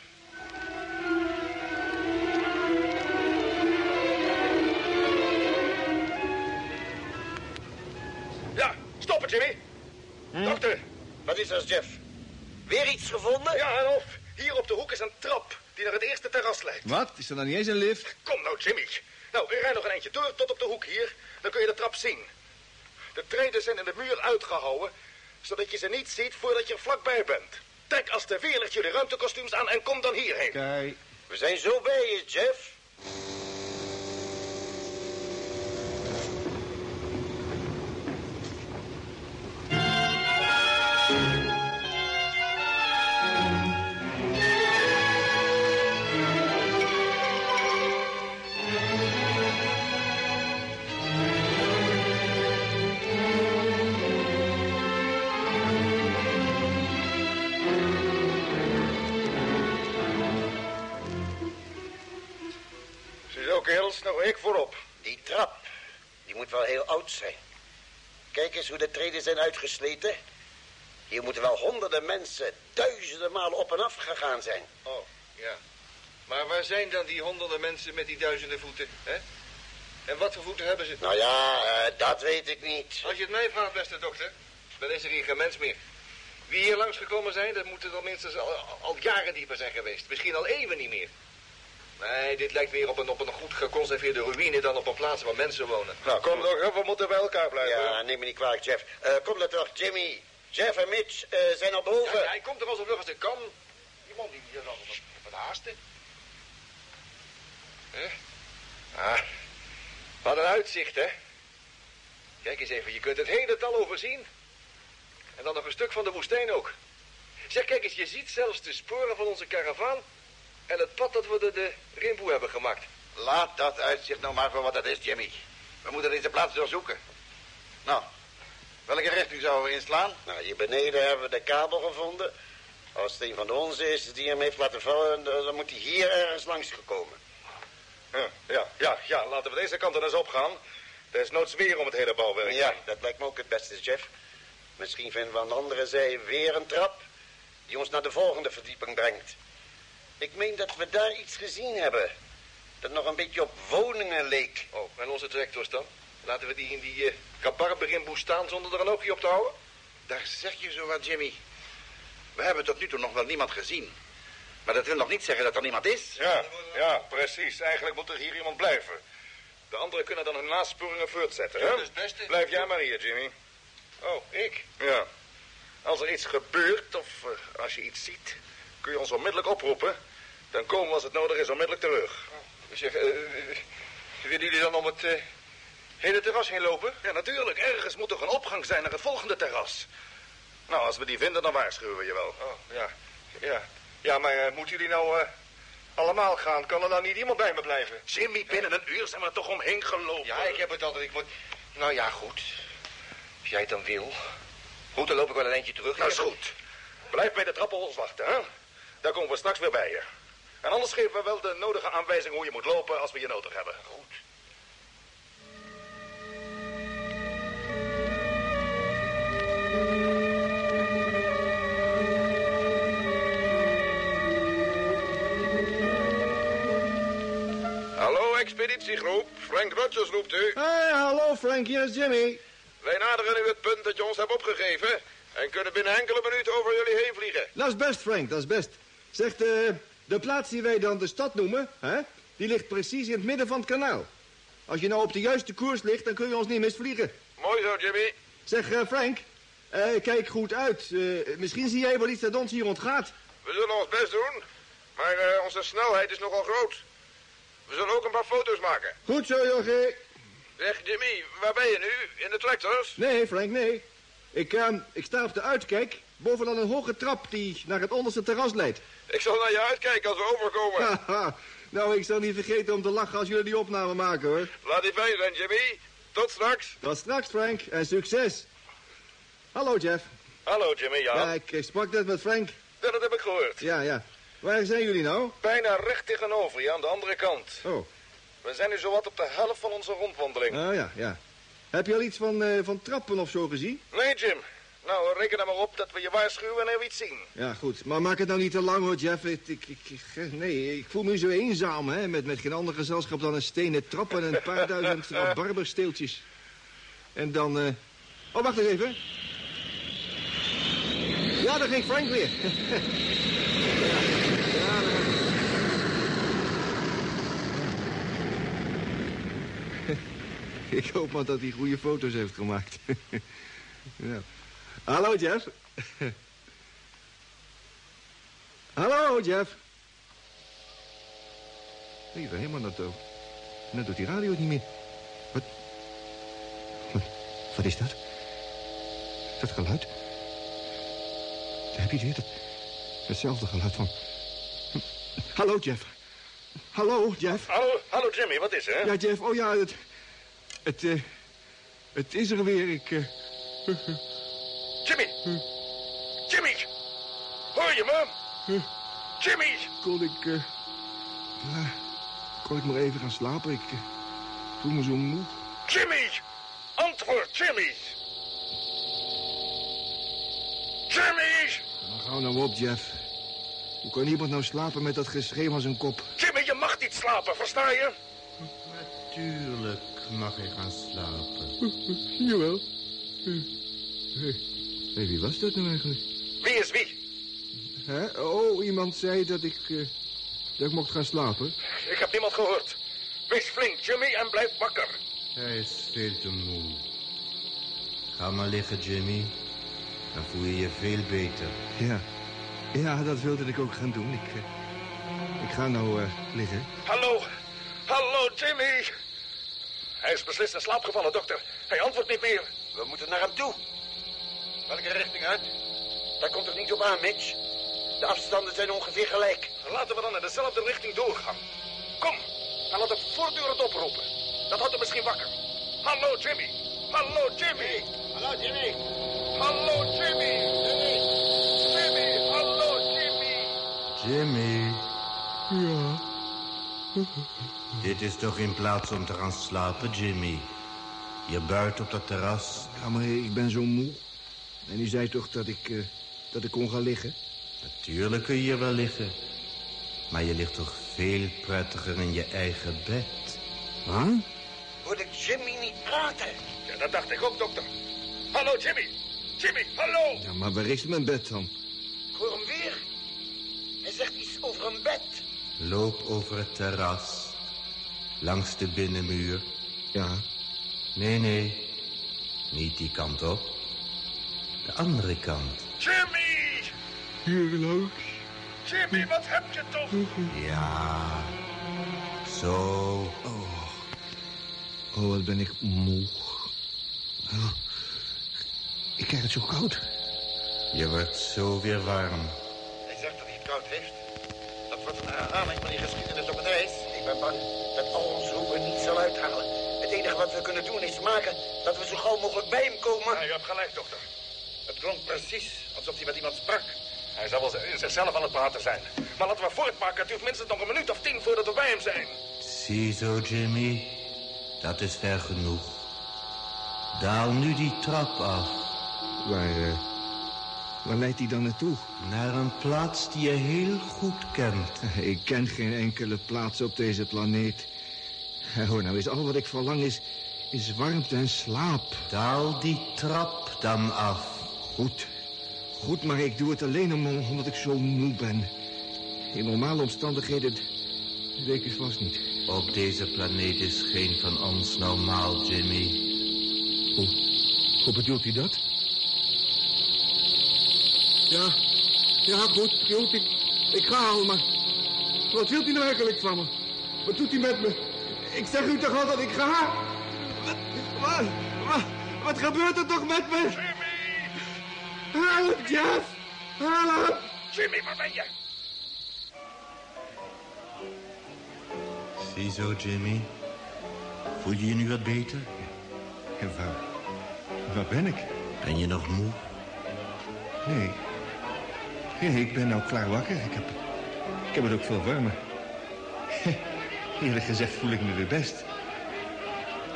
Stoppen, Jimmy. Dokter. Wat is dat, Jeff? Weer iets gevonden? Ja, en of. Hier op de hoek is een trap die naar het eerste terras leidt. Wat? Is er dan niet eens een lift? Kom nou, Jimmy. Nou, rij nog een eindje door tot op de hoek hier. Dan kun je de trap zien. De treden zijn in de muur uitgehouden, zodat je ze niet ziet voordat je er vlakbij bent. Trek als de veerlicht jullie ruimtekostuums aan en kom dan hierheen. Kijk. We zijn zo bij je, Jeff. Kerels, nou ik voorop. Die trap, die moet wel heel oud zijn. Kijk eens hoe de treden zijn uitgesleten. Hier moeten wel honderden mensen duizenden malen op en af gegaan zijn. Oh, ja. Maar waar zijn dan die honderden mensen met die duizenden voeten, hè? En wat voor voeten hebben ze? Nou ja, eh, dat weet ik niet. Als je het mij vraagt, beste dokter, dan is er hier geen mens meer. Wie hier langsgekomen zijn, dat moeten er minstens al, al jaren dieper zijn geweest. Misschien al eeuwen niet meer. Nee, dit lijkt meer op een, op een goed geconserveerde ruïne dan op een plaats waar mensen wonen. Nou, kom toch, we moeten bij elkaar blijven. Ja, neem me niet kwalijk, Jeff. Eh, kom dat toch, Jimmy. Jeff en Mitch eh, zijn al boven. Ja, hij komt er al zo vlug als hij kan. Die man die hier al op het haasten. Hè? Ah, wat een uitzicht, hè? Kijk eens even, je kunt het hele tal overzien. En dan nog een stuk van de woestijn ook. Zeg, kijk eens, je ziet zelfs de sporen van onze karavaan... en het pad dat we de, de rimboe hebben gemaakt. Laat dat uitzicht nou maar voor wat het is, Jimmy. We moeten deze plaats doorzoeken. Nou, welke richting zouden we inslaan? Nou, hier beneden hebben we de kabel gevonden. Als het een van de onze is die hem heeft laten vallen, dan dan moet hij hier ergens langs gekomen. Ja, ja, ja, ja, laten we deze kant er eens op gaan. Er is noods weer om het hele bouwwerk. Ja, dat lijkt me ook het beste, Jeff. Misschien vinden we aan de andere zij weer een trap die ons naar de volgende verdieping brengt. Ik meen dat we daar iets gezien hebben. Dat nog een beetje op woningen leek. Oh, en onze tractors dan? Laten we die in die uh, kabarberimboe staan zonder er een oogje op te houden? Daar zeg je zo wat, Jimmy. We hebben tot nu toe nog wel niemand gezien. Maar dat wil nog niet zeggen dat er niemand is. Ja, ja, precies. Eigenlijk moet er hier iemand blijven. De anderen kunnen dan hun nasporingen voortzetten, hè? Ja, dat is het beste. Blijf jij maar hier, Jimmy. Oh, ik? Ja. Als er iets gebeurt of eh, als je iets ziet, kun je ons onmiddellijk oproepen. Dan komen we als het nodig is onmiddellijk terug. Zeg, eh, eh, willen jullie dan om het eh, hele terras heen lopen? Ja, natuurlijk. Ergens moet toch een opgang zijn naar het volgende terras. Nou, als we die vinden, dan waarschuwen we je wel. Oh, ja. Ja, ja maar moeten jullie nou allemaal gaan? Kan er nou niet iemand bij me blijven? Jimmy, binnen een uur zijn we er toch omheen gelopen. Ja, ik heb het altijd. Ik word... Nou ja, goed. Als jij het dan wil. Goed, dan loop ik wel een eindje terug. Dat is goed. Blijf bij de trappen ons wachten, hè? Daar komen we straks weer bij je. En anders geven we wel de nodige aanwijzing hoe je moet lopen als we je nodig hebben. Goed. Hallo, expeditiegroep. Frank Rogers roept u. Hey, hallo Frank, hier is Jimmy. Wij naderen nu het punt dat je ons hebt opgegeven... en kunnen binnen enkele minuten over jullie heen vliegen. Dat is best, Frank, dat is best. Zegt, eh, de plaats die wij dan de stad noemen, hè, die ligt precies in het midden van het kanaal. Als je nou op de juiste koers ligt, dan kun je ons niet misvliegen. Mooi zo, Jimmy. Zeg, eh, Frank, eh, kijk goed uit. Eh, misschien zie jij wel iets dat ons hier ontgaat. We zullen ons best doen, maar onze snelheid is nogal groot. We zullen ook een paar foto's maken. Goed zo, Jorge. Zeg, Jimmy, waar ben je nu? In de tractors? Nee, Frank, nee. Ik, ik sta op de uitkijk bovenaan een hoge trap die naar het onderste terras leidt. Ik zal naar je uitkijken als we overkomen. Haha. nou, ik zal niet vergeten om te lachen als jullie die opname maken, hoor. Laat die fijn zijn, Jimmy. Tot straks. Tot straks, Frank. En succes. Hallo, Jeff. Hallo, Jimmy, ja. Ja, ik, ik sprak net met Frank. Ja, dat heb ik gehoord. Ja, ja. Waar zijn jullie nou? Bijna recht tegenover je, aan de andere kant. Oh, We zijn nu zowat op de helft van onze rondwandeling. nou ja, ja. Heb je al iets van, eh, van trappen of zo gezien? Nee, Jim. Nou, reken er maar op dat we je waarschuwen wanneer we iets zien. Ja, goed. Maar maak het nou niet te lang, hoor, Jeff. Ik, ik, ik, ik- nee, ik voel me zo eenzaam, hè. Met, met geen ander gezelschap dan een stenen trap en een paar duizend barbersteeltjes. En dan... eh Oh, wacht eens even. Ja, daar ging Frank weer. ja, ja, daar- Ik hoop maar dat hij goede foto's heeft gemaakt. ja. Hallo, Jeff. Hallo, Jeff. Ben helemaal net, net doet die radio het niet meer. Wat? Wat, wat is dat? Dat geluid? Daar heb je weer, dat, hetzelfde geluid van... Hallo, Jeff. Hallo, Jeff. Hallo, hallo Jimmy, wat is er? Ja, Jeff, oh ja, het... Het, eh... Het is er weer, ik... eh, Jimmy! Jimmy! Hoor je me? Jimmy! kon ik... eh, ja, kon ik maar even gaan slapen, ik... eh, voel me zo moe. Jimmy! Antwoord, Jimmy! Jimmy! Nou, gauw nou op, Jeff. Hoe kan iemand nou slapen met dat geschreeuw aan zijn kop? Jimmy, je mag niet slapen, versta je? Tuurlijk mag ik gaan slapen. Jawel. Hé, hey, wie was dat nou eigenlijk? Wie is wie? Hè? Oh, iemand zei dat ik... eh, dat ik mocht gaan slapen. Ik heb niemand gehoord. Wees flink, Jimmy, en blijf wakker. Hij is veel te moe. Ga maar liggen, Jimmy. Dan voel je je veel beter. Ja. Ja, dat wilde ik ook gaan doen. Ik, eh, ik ga nou eh, liggen. Hallo, hallo, Jimmy. Hij is beslist in slaap gevallen, dokter. Hij antwoordt niet meer. We moeten naar hem toe. Welke richting uit? Daar komt er niet op aan, Mitch. De afstanden zijn ongeveer gelijk. Laten we dan in dezelfde richting doorgaan. Kom, en laat hem voortdurend oproepen. Dat houdt hem misschien wakker. Hallo, Jimmy. Hallo, Jimmy. Hallo, Jimmy. Hallo, Jimmy. Jimmy. Jimmy, hallo, Jimmy. Jimmy, Ja. dit is toch geen plaats om te gaan slapen, Jimmy? Je buiten op dat terras. Ja, maar ik ben zo moe. En u zei toch dat ik, eh, dat ik kon gaan liggen? Natuurlijk kun je hier wel liggen. Maar je ligt toch veel prettiger in je eigen bed. Wat? Hoorde ik Jimmy niet praten? Ja, dat dacht ik ook, dokter. Hallo, Jimmy. Jimmy, hallo. Ja, maar waar is mijn bed dan? Ik hoor hem weer. Hij zegt iets over een bed. Loop over het terras. Langs de binnenmuur. Ja. Nee, nee. Niet die kant op. De andere kant. Jimmy. Hier langs. Jimmy, wat heb je toch? Ja. Zo. Oh, wat ben ik moe. Oh, ik krijg het zo koud. Je wordt zo weer warm. Hij zegt dat hij het koud heeft. Dat wordt een herhaling van die geschiedenis op het ijs. Ik ben bang dat al ons roepen niet zal uithalen. Het enige wat we kunnen doen is maken dat we zo gauw mogelijk bij hem komen. Ja, u hebt gelijk, dokter. Het klonk precies alsof hij met iemand sprak. Hij zal wel in zichzelf aan het praten zijn. Maar laten we voortmaken. Het duurt minstens nog een minuut of tien voordat we bij hem zijn. Ziezo, Jimmy. Dat is ver genoeg. Daal nu die trap af. Waar, eh, waar leidt hij dan naartoe? Naar een plaats die je heel goed kent. Ik ken geen enkele plaats op deze planeet. Eh, Hoor nou eens, al wat ik verlang is, is warmte en slaap. Daal die trap dan af. Goed. Goed, maar ik doe het alleen om, omdat ik zo moe ben. In normale omstandigheden weet ik vast niet. Op deze planeet is geen van ons normaal, Jimmy. Hoe, hoe bedoelt u dat? Ja, ja, goed, goed. Ik, ik ga al, maar... Wat wilt u nou eigenlijk van me? Wat doet u met me? Ik zeg u toch al dat ik ga? Wat, wat, wat, wat gebeurt er toch met me? Help, Jeff! Help! Jimmy, waar ben je? Ziezo, Jimmy. Voel je je nu wat beter? En waar, waar ben ik? Ben je nog moe? Nee. Nee, ik ben nou klaar wakker. Ik heb, ik heb het ook veel warmer. Eerlijk gezegd voel ik me weer best.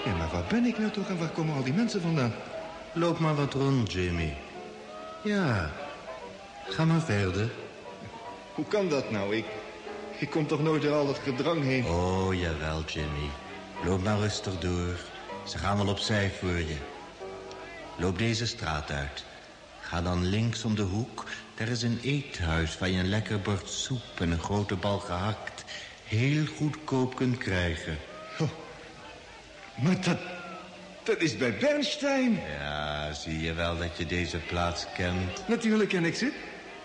Ja, maar waar ben ik nou toch en waar komen al die mensen vandaan? Loop maar wat rond, Jimmy. Ja, ga maar verder. Hoe kan dat nou? Ik, ik kom toch nooit door al dat gedrang heen? Oh, jawel, Jimmy. Loop maar rustig door. Ze gaan wel opzij voor je. Loop deze straat uit. Ga dan links om de hoek. Daar is een eethuis waar je een lekker bord soep en een grote bal gehakt... heel goedkoop kunt krijgen. Maar dat, dat is bij Bernstein. Ja, zie je wel dat je deze plaats kent. Natuurlijk ken ik ze.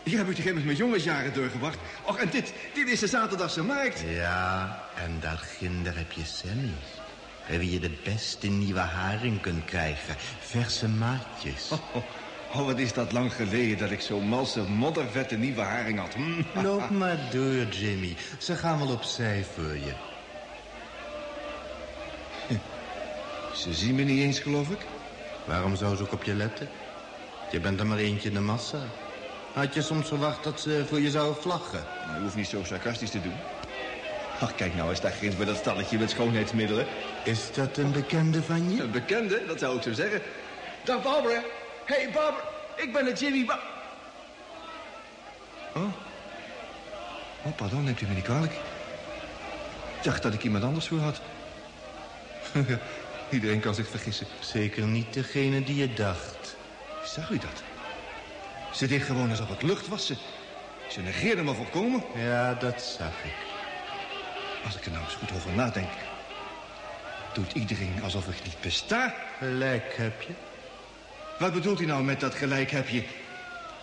Hier heb ik toch immers mijn jongensjaren doorgebracht. Och, en dit, dit is de zaterdagse markt. Ja, en daarginder heb je Sammy. Bij wie je de beste nieuwe haring kunt krijgen. Verse maatjes. Oh, oh, oh, wat is dat lang geleden dat ik zo'n malse, moddervette nieuwe haring had. Mm. Loop maar door, Jimmy. Ze gaan wel opzij voor je. Ze zien me niet eens, geloof ik. Waarom zou ze ook op je letten? Je bent er maar eentje in de massa. Had je soms verwacht dat ze voor je zouden vlaggen? Nou, je hoeft niet zo sarcastisch te doen. Ach, kijk nou eens daar ginds bij dat stalletje met schoonheidsmiddelen. Is dat een bekende van je? Een bekende, dat zou ik zo zeggen. Dag Barbara. Hey Barbara, ik ben het Jimmy ba Oh. Oh, pardon, neemt u me niet kwalijk. Ik dacht dat ik iemand anders voor had. Iedereen kan zich vergissen. Zeker niet degene die je dacht. Zag u dat? Ze deed gewoon alsof het lucht was. Ze, ze negeerde me volkomen. Ja, dat zag ik. Als ik er nou eens goed over nadenk... doet iedereen alsof ik niet besta. Gelijk heb je. Wat bedoelt u nou met dat gelijk heb je?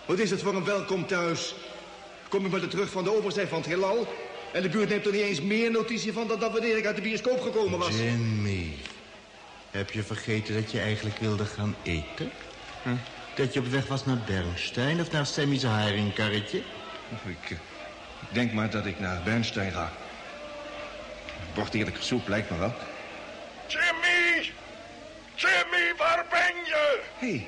Wat is het voor een welkom thuis? Kom ik met de terug van de overzij van het heelal... en de buurt neemt er niet eens meer notitie van... dan dat wanneer ik uit de bioscoop gekomen was. Jimmy, heb je vergeten dat je eigenlijk wilde gaan eten? Hm? Dat je op weg was naar Bernstein of naar Sammy's haringkarretje? Ik, eh, ik denk maar dat ik naar Bernstein ga. Bord eerlijk soep lijkt me wel. Jimmy! Jimmy, waar ben je? Hé, hey,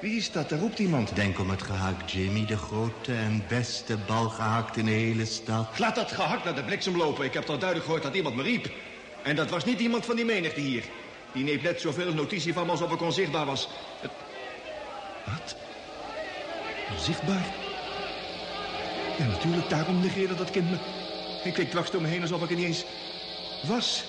wie is dat? Daar roept iemand. Denk om het gehakt Jimmy, de grote en beste bal gehakt in de hele stad. Laat dat gehakt naar de bliksem lopen. Ik heb toch duidelijk gehoord dat iemand me riep. En dat was niet iemand van die menigte hier. Die neemt net zoveel notitie van me alsof ik onzichtbaar was. Het... Wat? Onzichtbaar? Ja, natuurlijk, daarom negeerde dat kind me. Ik keek dwars door me heen alsof ik er niet eens was.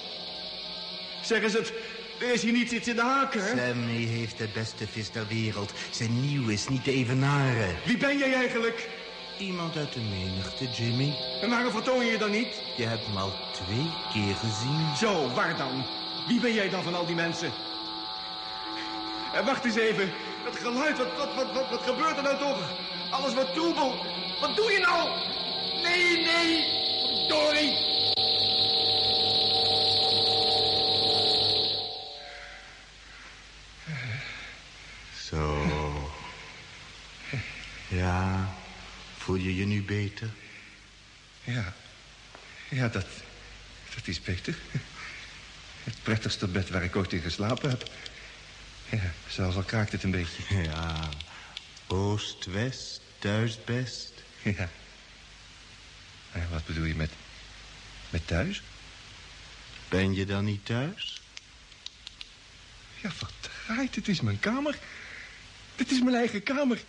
Zeggen ze het, er is hier niets iets in de haken, hè? Sammy heeft de beste vis ter wereld. Zijn nieuw is niet te evenaren. Wie ben jij eigenlijk? Iemand uit de menigte, Jimmy. En waarom vertoon je je dan niet? Je hebt hem al twee keer gezien. Zo, waar dan? Wie ben jij dan van al die mensen? En wacht eens even. Dat geluid, wat, wat, wat, wat, wat gebeurt er nou toch? Alles wat troebel. Wat doe je nou? Nee, nee. Dory. Zo. Ja, voel je je nu beter? Ja, ja, dat, dat is beter. Het prettigste bed waar ik ooit in geslapen heb. Ja, zelfs al kraakt het een beetje. Ja, oost-west, thuis best. Ja. En wat bedoel je met, met thuis? Ben je dan niet thuis? Ja, verdraaid, het is mijn kamer. Dit is mijn eigen kamer.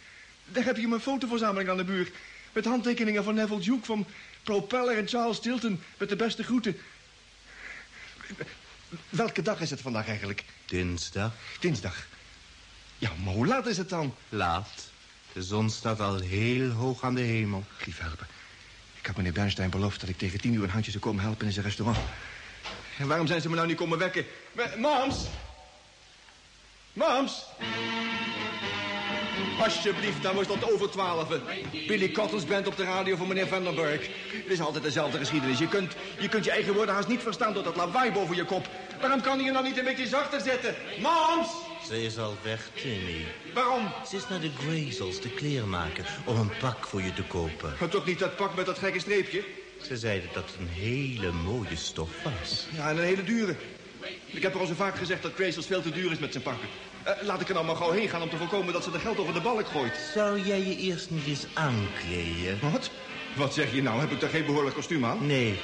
Daar heb je mijn fotoverzameling aan de buur. Met handtekeningen van Neville Duke, van Propeller en Charles Tilton. Met de beste groeten. Welke dag is het vandaag eigenlijk? Dinsdag. Dinsdag. Ja, maar hoe laat is het dan? Laat. De zon staat al heel hoog aan de hemel. Lief helpen. Ik had meneer Bernstein beloofd dat ik tegen tien uur een handje zou komen helpen in zijn restaurant. En waarom zijn ze me nou niet komen wekken? Ma- Mams! Mams! Alsjeblieft, dan was dat over twaalf. Billy Cottons bent op de radio van meneer Vandenberg. Het is altijd dezelfde geschiedenis. Je kunt, je kunt je eigen woorden haast niet verstaan door dat lawaai boven je kop. Waarom kan hij je nou niet een beetje zachter zetten? Mams! Ze is al weg, Jimmy. Waarom? Ze is naar de Grazels, de kleermaker, om een pak voor je te kopen. Maar toch niet dat pak met dat gekke streepje? Ze zeiden dat het een hele mooie stof was. Ja, en een hele dure. Ik heb er al zo vaak gezegd dat Gracels veel te duur is met zijn pakken. Eh, laat ik er nou maar gauw heen gaan om te voorkomen dat ze er geld over de balk gooit. Zou jij je eerst niet eens aankleden? Wat? Wat zeg je nou? Heb ik daar geen behoorlijk kostuum aan? Nee.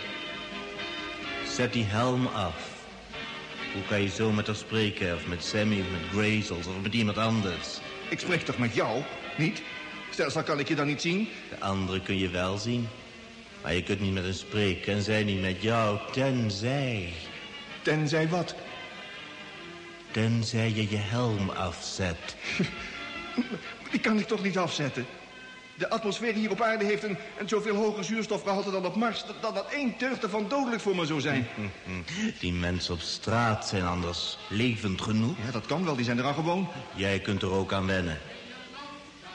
Zet die helm af. Hoe kan je zo met haar spreken? Of met Sammy, of met Grazels, of met iemand anders? Ik spreek toch met jou, niet? Stelsel kan ik je dan niet zien? De andere kun je wel zien. Maar je kunt niet met hen spreken en zij niet met jou, tenzij... Tenzij wat? Tenzij je je helm afzet. Die kan ik toch niet afzetten? De atmosfeer hier op aarde heeft een, een zoveel hoger zuurstofgehalte dan op Mars... dat- dat één turf ervan dodelijk voor me zou zijn. Die mensen op straat zijn anders levend genoeg. Ja, dat kan wel, die zijn er al gewoon. Jij kunt er ook aan wennen.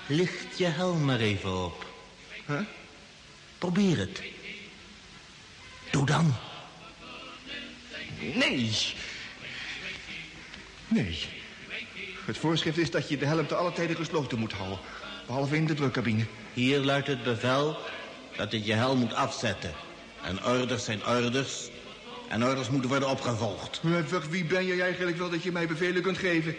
Licht je helm maar even op. Huh? Probeer het. Doe dan. Nee. Nee. Het voorschrift is dat je de helm te alle tijden gesloten moet houden. Behalve in de drukcabine. Hier luidt het bevel dat je je helm moet afzetten. En orders zijn orders. En orders moeten worden opgevolgd. Wie ben je eigenlijk wel dat je mij bevelen kunt geven?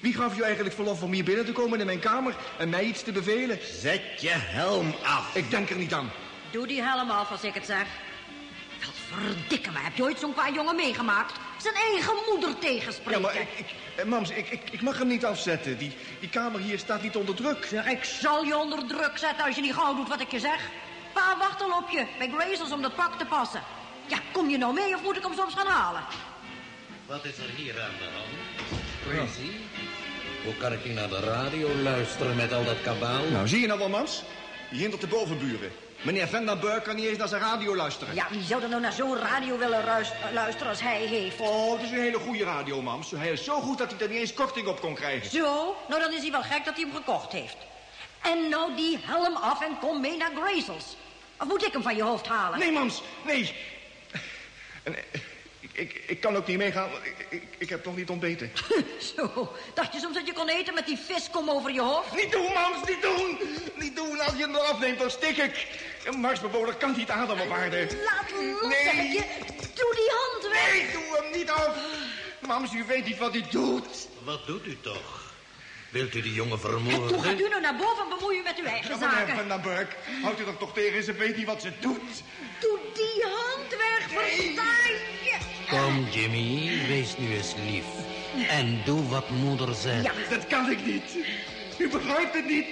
Wie gaf je eigenlijk verlof om hier binnen te komen in mijn kamer en mij iets te bevelen? Zet je helm af. Ik denk er niet aan. Doe die helm af als ik het zeg. Verdikke me, heb je ooit zo'n qua jongen meegemaakt? Zijn eigen moeder tegenspreken. Ja, maar ik, ik, eh, mams, ik, ik, ik mag hem niet afzetten. Die, die kamer hier staat niet onder druk. Zeg, ik zal je onder druk zetten als je niet gauw doet wat ik je zeg. Pa wacht al op je, bij Grazels om dat pak te passen. Ja, kom je nou mee of moet ik hem soms gaan halen? Wat is er hier aan de hand? Crazy? Hoe kan ik hier naar de radio luisteren met al dat kabaal? Nou, zie je nou wel, mams? Je hindert de bovenburen. Meneer Vandenberg kan niet eens naar zijn radio luisteren. Ja, wie zou er nou naar zo'n radio willen luisteren als hij heeft? Oh, het is een hele goede radio, mams. Hij is zo goed dat hij er niet eens korting op kon krijgen. Zo? Nou, dan is hij wel gek dat hij hem gekocht heeft. En nou die helm af en kom mee naar Grazels. Of moet ik hem van je hoofd halen? Nee, mams, nee. En, eh, ik, ik, kan ook niet meegaan, want ik, ik, ik heb nog niet ontbeten. Zo, dacht je soms dat je kon eten met die viskom over je hoofd? Niet doen, mams, niet doen! Niet doen, als je hem eraf neemt, dan stik ik. Een Marsbewoner kan niet ademen op aarde. Laat los, Nee. zeg ik je. Doe die hand weg. Nee, doe hem niet af. Mams, u weet niet wat u doet. Wat doet u toch? Wilt u die jongen En toen gaat vermoorden? u nou naar boven en bemoei u met uw eigen zaken. Vandenberg, houdt u er toch tegen? Ze weet niet wat ze doet. Doe die hand weg, versta je? Kom, Jimmy, wees nu eens lief. En doe wat moeder zegt. Ja, Dat kan ik niet. U begrijpt het niet.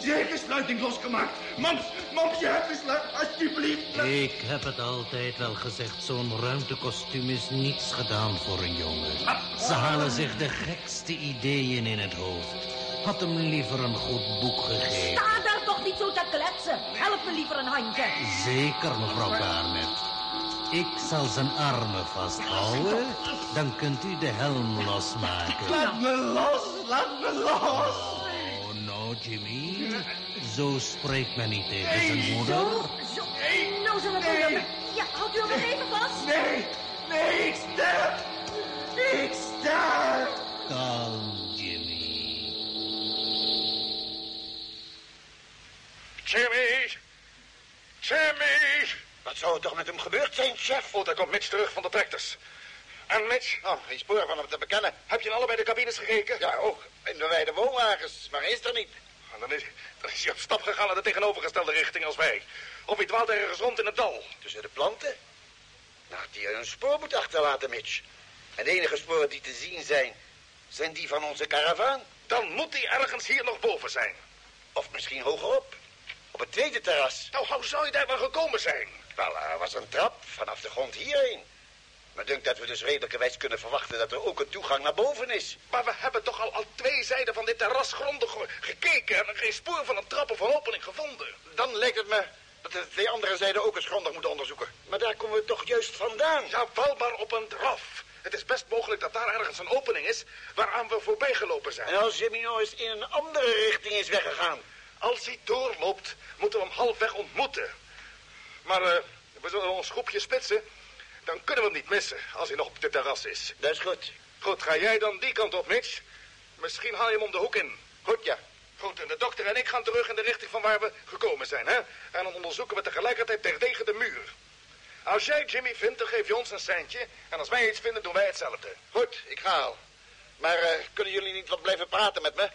Ze heeft de sluiting losgemaakt. Mams, mams, je hebt de sluiting. Alsjeblieft. Ik heb het altijd wel gezegd, zo'n ruimtekostuum is niets gedaan voor een jongen. Ze halen zich de gekste ideeën in het hoofd. Had hem liever een goed boek gegeven. sta daar toch niet zo te kletsen. Help me liever een handje. Zeker, mevrouw Barnett. Ik zal zijn armen vasthouden, dan kunt u de helm losmaken. Laat me los, laat me los. Oh, nou, Jimmy. Zo spreekt men niet tegen zijn moeder. Zo, zo. Nou zullen we doen. Ja, houdt u hem nog even vast? Nee, nee, ik sterf. Ik sterf. Kalm, Jimmy. Jimmy! Jimmy! Wat zou er toch met hem gebeurd zijn, chef? Oh, daar komt Mitch terug van de tractors. En Mitch, Oh, geen spoor van hem te bekennen. heb je in allebei de cabines gekeken? Ja, ook in de wijde woonwagens, maar hij is er niet. En dan is, dan is hij op stap gegaan naar de tegenovergestelde richting als wij. Of hij dwaalt ergens rond in het dal. Tussen de planten? Nou, hij een spoor moeten achterlaten, Mitch. En de enige sporen die te zien zijn, zijn die van onze karavaan. Dan moet hij ergens hier nog boven zijn. Of misschien hogerop. Op het tweede terras. Nou, hoe zou je daar wel gekomen zijn? Wel, er was een trap vanaf de grond hierheen. Maar dunkt dat we dus redelijkerwijs kunnen verwachten dat er ook een toegang naar boven is. Maar we hebben toch al, al twee zijden van dit terras grondig ge- gekeken... en er geen spoor van een trap of een opening gevonden. Dan lijkt het me dat de twee andere zijden ook eens grondig moeten onderzoeken. Maar daar komen we toch juist vandaan? Ja, wel maar op een draf. Het is best mogelijk dat daar ergens een opening is waaraan we voorbij gelopen zijn. En als Jimmy nou eens in een andere richting is weggegaan? Als hij doorloopt, moeten we hem halfweg ontmoeten. Maar eh, we zullen ons groepje spitsen. Dan kunnen we hem niet missen als hij nog op de terras is. Dat is goed. Goed, ga jij dan die kant op, Mitch? Misschien haal je hem om de hoek in. Goed, ja. Goed, en de dokter en ik gaan terug in de richting van waar we gekomen zijn, hè? En dan onderzoeken we tegelijkertijd terdege de muur. Als jij Jimmy vindt, dan geef je ons een centje. En als wij iets vinden, doen wij hetzelfde. Goed, ik ga al. Maar eh, kunnen jullie niet wat blijven praten met me?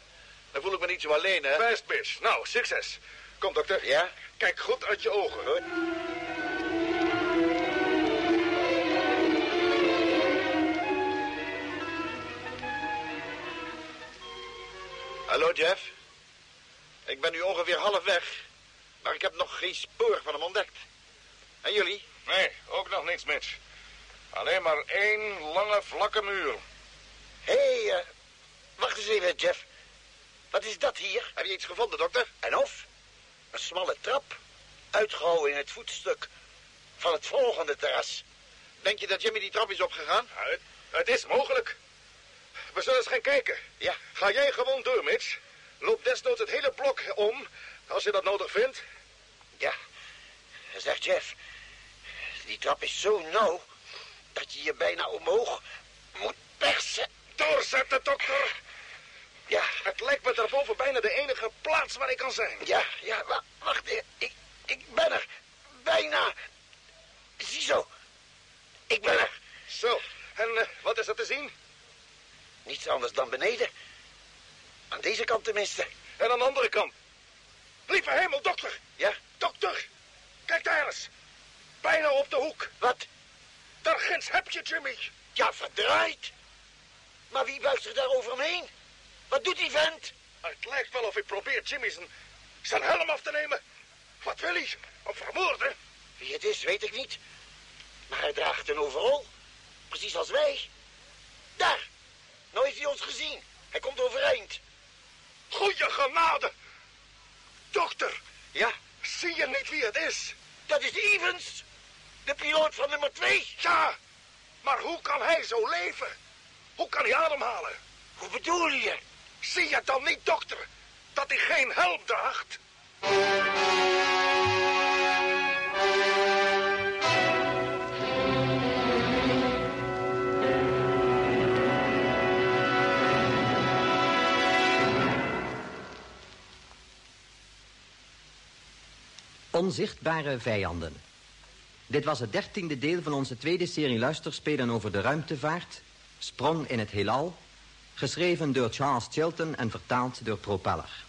Dan voel ik me niet zo alleen, hè? Best, Mitch. Nou, succes. Kom, dokter. Ja? Kijk goed uit je ogen. Goed. Hallo, Jeff. Ik ben nu ongeveer half weg, maar ik heb nog geen spoor van hem ontdekt. En jullie? Nee, ook nog niks, Mitch. Alleen maar één lange, vlakke muur. Hé, hey, uh, wacht eens even, Jeff. Wat is dat hier? Heb je iets gevonden, dokter? En of? Een smalle trap. Uitgehouwen in het voetstuk van het volgende terras. Denk je dat Jimmy die trap is opgegaan? Ja, het, het is mogelijk. We zullen eens gaan kijken. Ja. Ga jij gewoon door, Mitch. Loop desnoods het hele blok om, als je dat nodig vindt. Ja, zegt Jeff. Die trap is zo nauw dat je je bijna omhoog moet persen. Doorzetten, dokter. Ja. Het lijkt me daarboven bijna de enige plaats waar ik kan zijn. Ja, ja, wa wacht. Ik, ik ben er. Bijna. Ziezo. Ik ben er. Zo, en uh, wat is er te zien? Niets anders dan beneden. Aan deze kant tenminste. En aan de andere kant. Lieve hemel, dokter. Ja? Dokter, kijk daar eens. Bijna op de hoek. Wat? Daar ginds heb je Jimmy. Ja, verdraaid. Maar wie buigt zich daar over hem heen? Wat doet die vent? Het lijkt wel of hij probeert Jimmy zijn, zijn helm af te nemen. Wat wil hij? Hem vermoorden? Wie het is, weet ik niet. Maar hij draagt een overal. Precies als wij. Daar. Nou heeft hij ons gezien. Hij komt overeind. Goeie genade. Dokter. Ja? Zie je niet wie het is? Dat is Evans. De piloot van nummer twee. Ja, maar hoe kan hij zo leven? Hoe kan hij ademhalen? Hoe bedoel je? Zie je dan niet, dokter, dat hij geen helm draagt? Onzichtbare vijanden. Dit was het dertiende deel van onze tweede serie luisterspelen over de ruimtevaart... Sprong in het heelal... geschreven door Charles Chilton en vertaald door Propeller.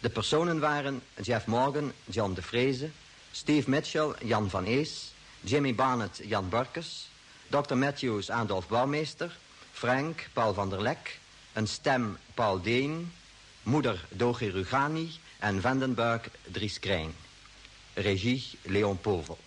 De personen waren Jeff Morgan, John de Vreese... Steve Mitchell, Jan van Ees... Jimmy Barnett, Jan Burkes... Dr. Matthews, Adolf Bouwmeester... Frank, Paul van der Lek... een stem, Paul Deen... moeder, Dogi Rugani... en Vandenberg, Dries Krijn. Regie, Leon Povel.